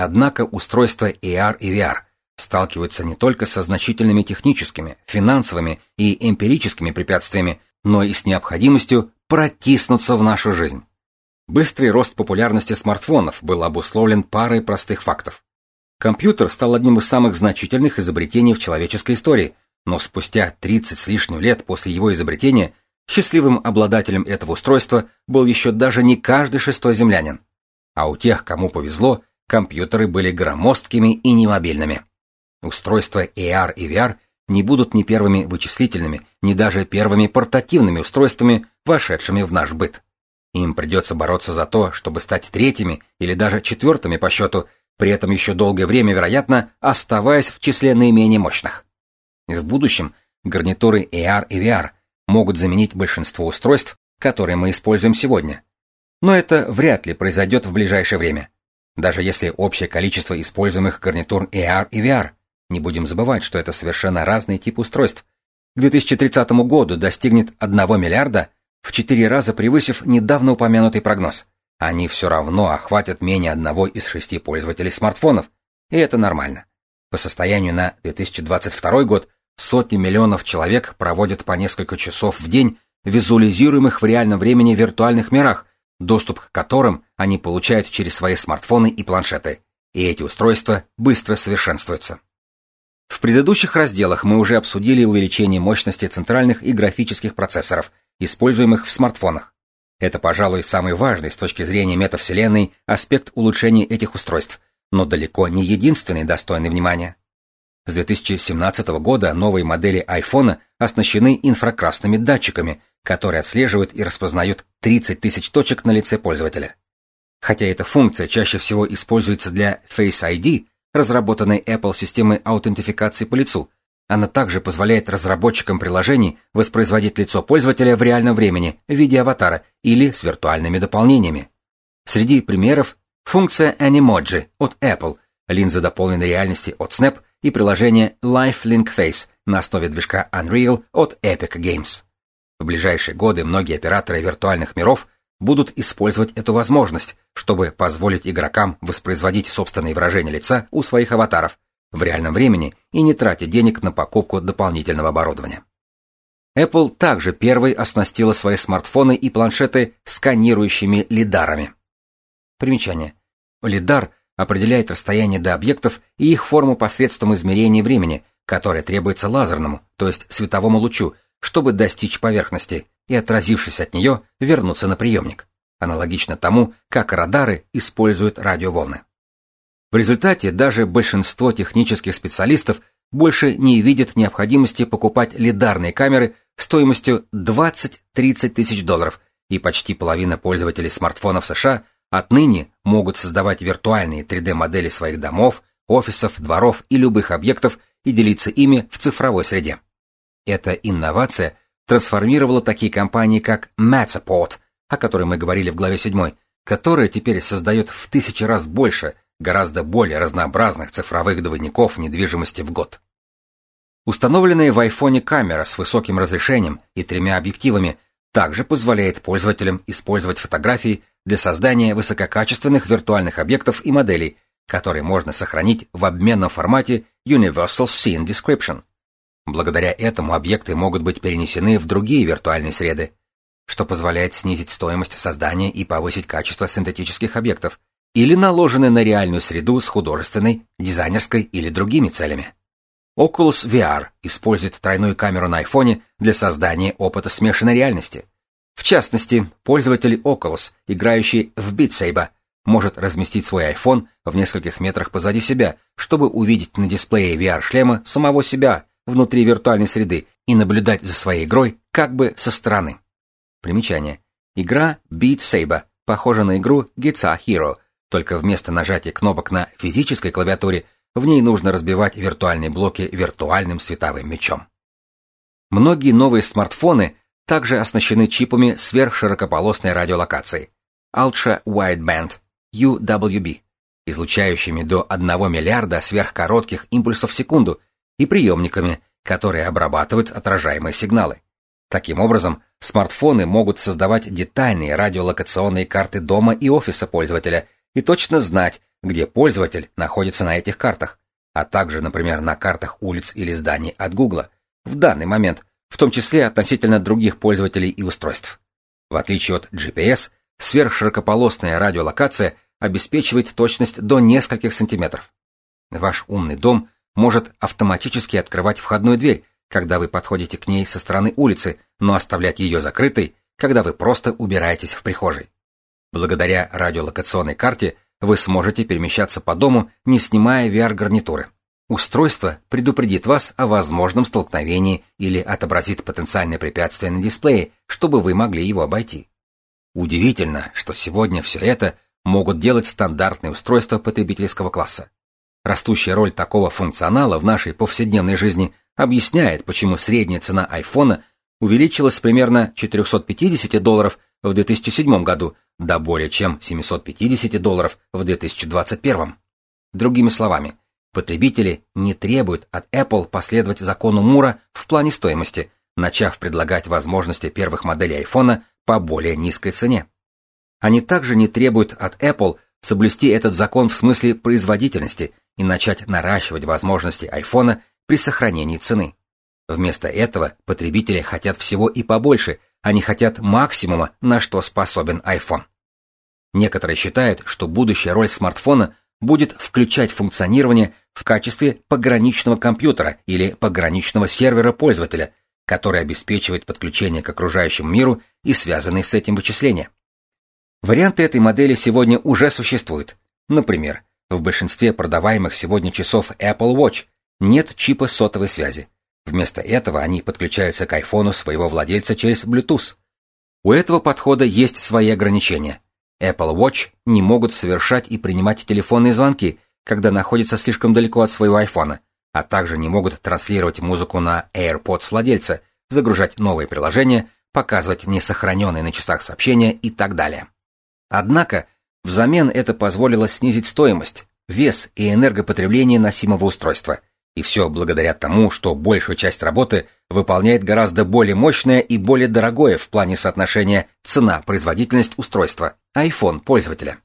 Однако устройства AR и VR сталкиваются не только со значительными техническими, финансовыми и эмпирическими препятствиями, но и с необходимостью протиснуться в нашу жизнь. Быстрый рост популярности смартфонов был обусловлен парой простых фактов. Компьютер стал одним из самых значительных изобретений в человеческой истории, но спустя 30 с лишним лет после его изобретения счастливым обладателем этого устройства был еще даже не каждый шестой землянин. А у тех, кому повезло, компьютеры были громоздкими и немобильными. Устройства AR и VR не будут ни первыми вычислительными, ни даже первыми портативными устройствами, вошедшими в наш быт. Им придется бороться за то, чтобы стать третьими или даже четвертыми по счету, при этом еще долгое время, вероятно, оставаясь в числе наименее мощных. В будущем гарнитуры AR и VR могут заменить большинство устройств, которые мы используем сегодня. Но это вряд ли произойдет в ближайшее время. Даже если общее количество используемых гарнитур AR и VR не будем забывать, что это совершенно разный тип устройств. К 2030 году достигнет 1 миллиарда, в 4 раза превысив недавно упомянутый прогноз. Они все равно охватят менее одного из шести пользователей смартфонов, и это нормально. По состоянию на 2022 год сотни миллионов человек проводят по несколько часов в день визуализируемых в реальном времени виртуальных мирах, доступ к которым они получают через свои смартфоны и планшеты. И эти устройства быстро совершенствуются. В предыдущих разделах мы уже обсудили увеличение мощности центральных и графических процессоров, используемых в смартфонах. Это, пожалуй, самый важный с точки зрения метавселенной аспект улучшения этих устройств, но далеко не единственный достойный внимания. С 2017 года новые модели iPhone оснащены инфракрасными датчиками, которые отслеживают и распознают 30 тысяч точек на лице пользователя. Хотя эта функция чаще всего используется для Face ID, разработанной Apple системой аутентификации по лицу, она также позволяет разработчикам приложений воспроизводить лицо пользователя в реальном времени в виде аватара или с виртуальными дополнениями. Среди примеров функция Animoji от Apple, линза дополненной реальности от Snap и приложение Lifelink Face на основе движка Unreal от Epic Games. В ближайшие годы многие операторы виртуальных миров будут использовать эту возможность, чтобы позволить игрокам воспроизводить собственные выражения лица у своих аватаров, в реальном времени и не тратя денег на покупку дополнительного оборудования. Apple также первой оснастила свои смартфоны и планшеты сканирующими лидарами. Примечание. Лидар определяет расстояние до объектов и их форму посредством измерения времени, которое требуется лазерному, то есть световому лучу, чтобы достичь поверхности и, отразившись от нее, вернуться на приемник, аналогично тому, как радары используют радиоволны. В результате даже большинство технических специалистов больше не видят необходимости покупать лидарные камеры стоимостью 20-30 тысяч долларов, и почти половина пользователей смартфонов США отныне могут создавать виртуальные 3D-модели своих домов, офисов, дворов и любых объектов и делиться ими в цифровой среде. Эта инновация трансформировала такие компании, как Matterport, о которой мы говорили в главе 7, которая теперь создает в тысячи раз больше – гораздо более разнообразных цифровых двойников недвижимости в год. Установленная в iPhone камера с высоким разрешением и тремя объективами также позволяет пользователям использовать фотографии для создания высококачественных виртуальных объектов и моделей, которые можно сохранить в обменном формате Universal Scene Description. Благодаря этому объекты могут быть перенесены в другие виртуальные среды, что позволяет снизить стоимость создания и повысить качество синтетических объектов, или наложены на реальную среду с художественной, дизайнерской или другими целями. Oculus VR использует тройную камеру на iPhone для создания опыта смешанной реальности. В частности, пользователь Oculus, играющий в Beat Saber, может разместить свой iPhone в нескольких метрах позади себя, чтобы увидеть на дисплее VR-шлема самого себя внутри виртуальной среды и наблюдать за своей игрой как бы со стороны. Примечание. Игра Beat Saber похожа на игру Guitar Hero – только вместо нажатия кнопок на физической клавиатуре в ней нужно разбивать виртуальные блоки виртуальным световым мечом. Многие новые смартфоны также оснащены чипами сверхширокополосной радиолокации Ultra Wideband UWB, излучающими до 1 миллиарда сверхкоротких импульсов в секунду и приемниками, которые обрабатывают отражаемые сигналы. Таким образом, смартфоны могут создавать детальные радиолокационные карты дома и офиса пользователя – и точно знать, где пользователь находится на этих картах, а также, например, на картах улиц или зданий от Google в данный момент, в том числе относительно других пользователей и устройств. В отличие от GPS, сверхширокополосная радиолокация обеспечивает точность до нескольких сантиметров. Ваш умный дом может автоматически открывать входную дверь, когда вы подходите к ней со стороны улицы, но оставлять ее закрытой, когда вы просто убираетесь в прихожей. Благодаря радиолокационной карте вы сможете перемещаться по дому, не снимая VR-гарнитуры. Устройство предупредит вас о возможном столкновении или отобразит потенциальное препятствие на дисплее, чтобы вы могли его обойти. Удивительно, что сегодня все это могут делать стандартные устройства потребительского класса. Растущая роль такого функционала в нашей повседневной жизни объясняет, почему средняя цена айфона увеличилась с примерно 450 долларов в 2007 году до более чем 750 долларов в 2021. Другими словами, потребители не требуют от Apple последовать закону Мура в плане стоимости, начав предлагать возможности первых моделей iPhone по более низкой цене. Они также не требуют от Apple соблюсти этот закон в смысле производительности и начать наращивать возможности iPhone при сохранении цены. Вместо этого потребители хотят всего и побольше, они хотят максимума, на что способен iPhone. Некоторые считают, что будущая роль смартфона будет включать функционирование в качестве пограничного компьютера или пограничного сервера пользователя, который обеспечивает подключение к окружающему миру и связанные с этим вычисления. Варианты этой модели сегодня уже существуют. Например, в большинстве продаваемых сегодня часов Apple Watch нет чипа сотовой связи. Вместо этого они подключаются к айфону своего владельца через Bluetooth. У этого подхода есть свои ограничения. Apple Watch не могут совершать и принимать телефонные звонки, когда находятся слишком далеко от своего айфона, а также не могут транслировать музыку на AirPods владельца, загружать новые приложения, показывать несохраненные на часах сообщения и так далее. Однако, взамен это позволило снизить стоимость, вес и энергопотребление носимого устройства, и все благодаря тому, что большую часть работы выполняет гораздо более мощное и более дорогое в плане соотношения цена-производительность устройства iPhone пользователя.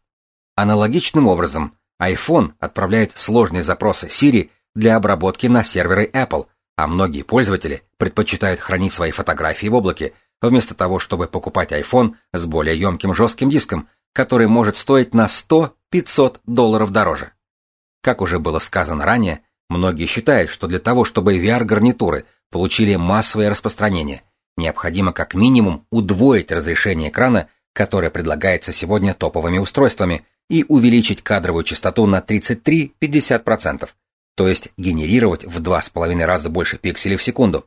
Аналогичным образом, iPhone отправляет сложные запросы Siri для обработки на серверы Apple, а многие пользователи предпочитают хранить свои фотографии в облаке, вместо того, чтобы покупать iPhone с более емким жестким диском, который может стоить на 100-500 долларов дороже. Как уже было сказано ранее, многие считают, что для того, чтобы VR-гарнитуры получили массовое распространение, необходимо как минимум удвоить разрешение экрана, которое предлагается сегодня топовыми устройствами, и увеличить кадровую частоту на 33-50%, то есть генерировать в 2,5 раза больше пикселей в секунду.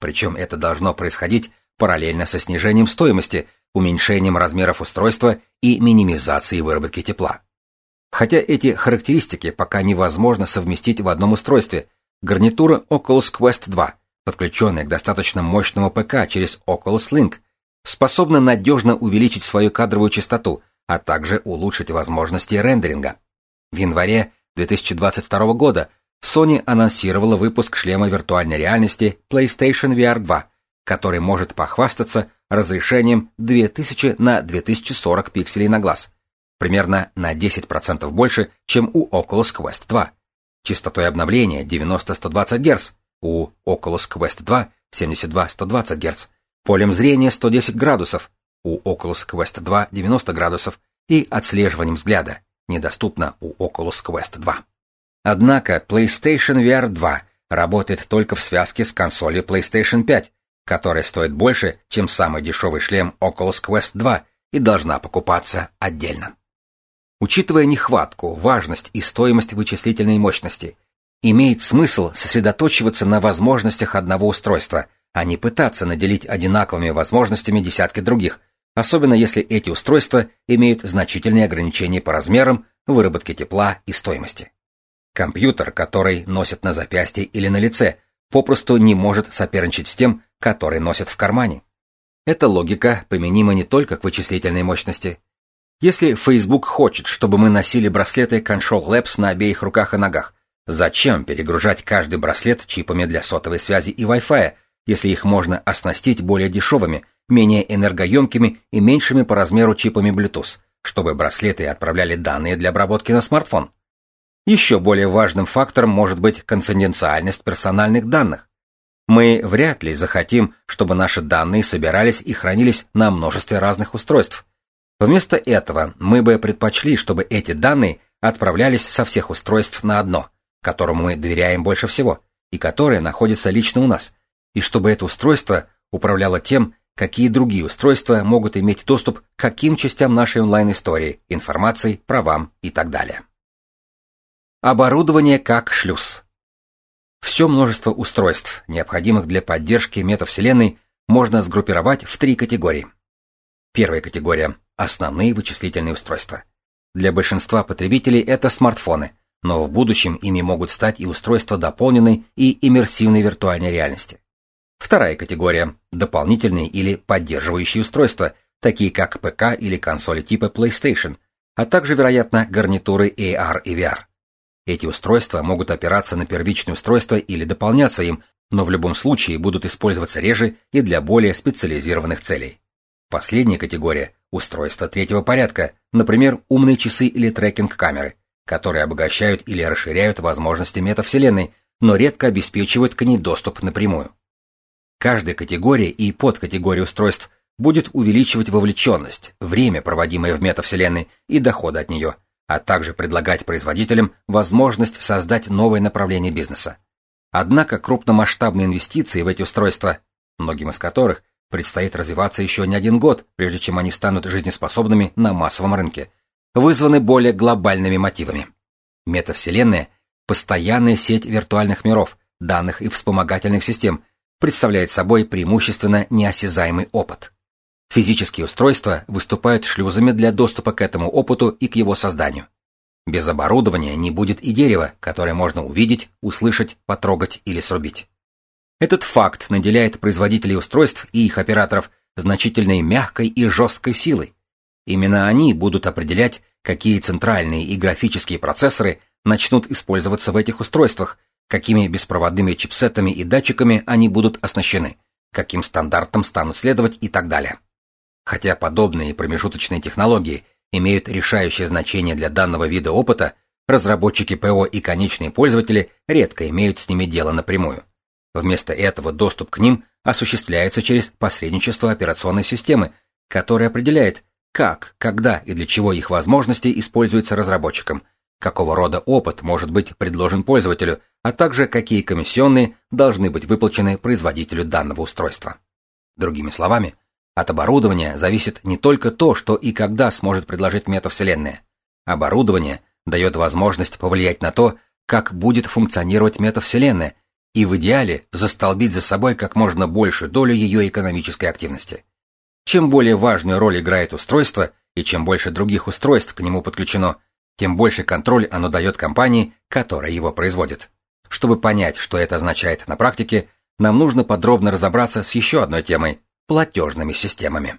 Причем это должно происходить параллельно со снижением стоимости, уменьшением размеров устройства и минимизацией выработки тепла. Хотя эти характеристики пока невозможно совместить в одном устройстве, гарнитура Oculus Quest 2, подключенная к достаточно мощному ПК через Oculus Link, способна надежно увеличить свою кадровую частоту, а также улучшить возможности рендеринга. В январе 2022 года Sony анонсировала выпуск шлема виртуальной реальности PlayStation VR 2, который может похвастаться разрешением 2000 на 2040 пикселей на глаз, примерно на 10% больше, чем у Oculus Quest 2, частотой обновления 90-120 Гц, у Oculus Quest 2 72-120 Гц, полем зрения 110 градусов, у Oculus Quest 2 90 градусов и отслеживанием взгляда, недоступно у Oculus Quest 2. Однако PlayStation VR 2 работает только в связке с консолью PlayStation 5, которая стоит больше, чем самый дешевый шлем Oculus Quest 2 и должна покупаться отдельно. Учитывая нехватку, важность и стоимость вычислительной мощности, имеет смысл сосредоточиваться на возможностях одного устройства, а не пытаться наделить одинаковыми возможностями десятки других, особенно если эти устройства имеют значительные ограничения по размерам, выработке тепла и стоимости. Компьютер, который носят на запястье или на лице, попросту не может соперничать с тем, который носят в кармане. Эта логика применима не только к вычислительной мощности. Если Facebook хочет, чтобы мы носили браслеты Control Labs на обеих руках и ногах, зачем перегружать каждый браслет чипами для сотовой связи и Wi-Fi, если их можно оснастить более дешевыми, менее энергоемкими и меньшими по размеру чипами Bluetooth, чтобы браслеты отправляли данные для обработки на смартфон? Еще более важным фактором может быть конфиденциальность персональных данных. Мы вряд ли захотим, чтобы наши данные собирались и хранились на множестве разных устройств. Вместо этого мы бы предпочли, чтобы эти данные отправлялись со всех устройств на одно, которому мы доверяем больше всего, и которое находится лично у нас, и чтобы это устройство управляло тем, какие другие устройства могут иметь доступ к каким частям нашей онлайн-истории, информации, правам и так далее. Оборудование как шлюз. Все множество устройств, необходимых для поддержки метавселенной, можно сгруппировать в три категории. Первая категория – основные вычислительные устройства. Для большинства потребителей это смартфоны, но в будущем ими могут стать и устройства дополненной и иммерсивной виртуальной реальности. Вторая категория – дополнительные или поддерживающие устройства, такие как ПК или консоли типа PlayStation, а также, вероятно, гарнитуры AR и VR. Эти устройства могут опираться на первичные устройства или дополняться им, но в любом случае будут использоваться реже и для более специализированных целей. Последняя категория – устройства третьего порядка, например, умные часы или трекинг-камеры, которые обогащают или расширяют возможности метавселенной, но редко обеспечивают к ней доступ напрямую. Каждая категория и подкатегория устройств будет увеличивать вовлеченность, время, проводимое в метавселенной, и доходы от нее – а также предлагать производителям возможность создать новое направление бизнеса. Однако крупномасштабные инвестиции в эти устройства, многим из которых предстоит развиваться еще не один год, прежде чем они станут жизнеспособными на массовом рынке, вызваны более глобальными мотивами. Метавселенная Постоянная сеть виртуальных миров, данных и вспомогательных систем представляет собой преимущественно неосязаемый опыт. Физические устройства выступают шлюзами для доступа к этому опыту и к его созданию. Без оборудования не будет и дерева, которое можно увидеть, услышать, потрогать или срубить. Этот факт наделяет производителей устройств и их операторов значительной мягкой и жесткой силой. Именно они будут определять, какие центральные и графические процессоры начнут использоваться в этих устройствах, какими беспроводными чипсетами и датчиками они будут оснащены, каким стандартам станут следовать и так далее. Хотя подобные промежуточные технологии имеют решающее значение для данного вида опыта, разработчики ПО и конечные пользователи редко имеют с ними дело напрямую. Вместо этого доступ к ним осуществляется через посредничество операционной системы, которая определяет, как, когда и для чего их возможности используются разработчиком, какого рода опыт может быть предложен пользователю, а также какие комиссионные должны быть выплачены производителю данного устройства. Другими словами, от оборудования зависит не только то, что и когда сможет предложить метавселенная. Оборудование дает возможность повлиять на то, как будет функционировать метавселенная, и в идеале застолбить за собой как можно большую долю ее экономической активности. Чем более важную роль играет устройство, и чем больше других устройств к нему подключено, тем больше контроль оно дает компании, которая его производит. Чтобы понять, что это означает на практике, нам нужно подробно разобраться с еще одной темой, платежными системами.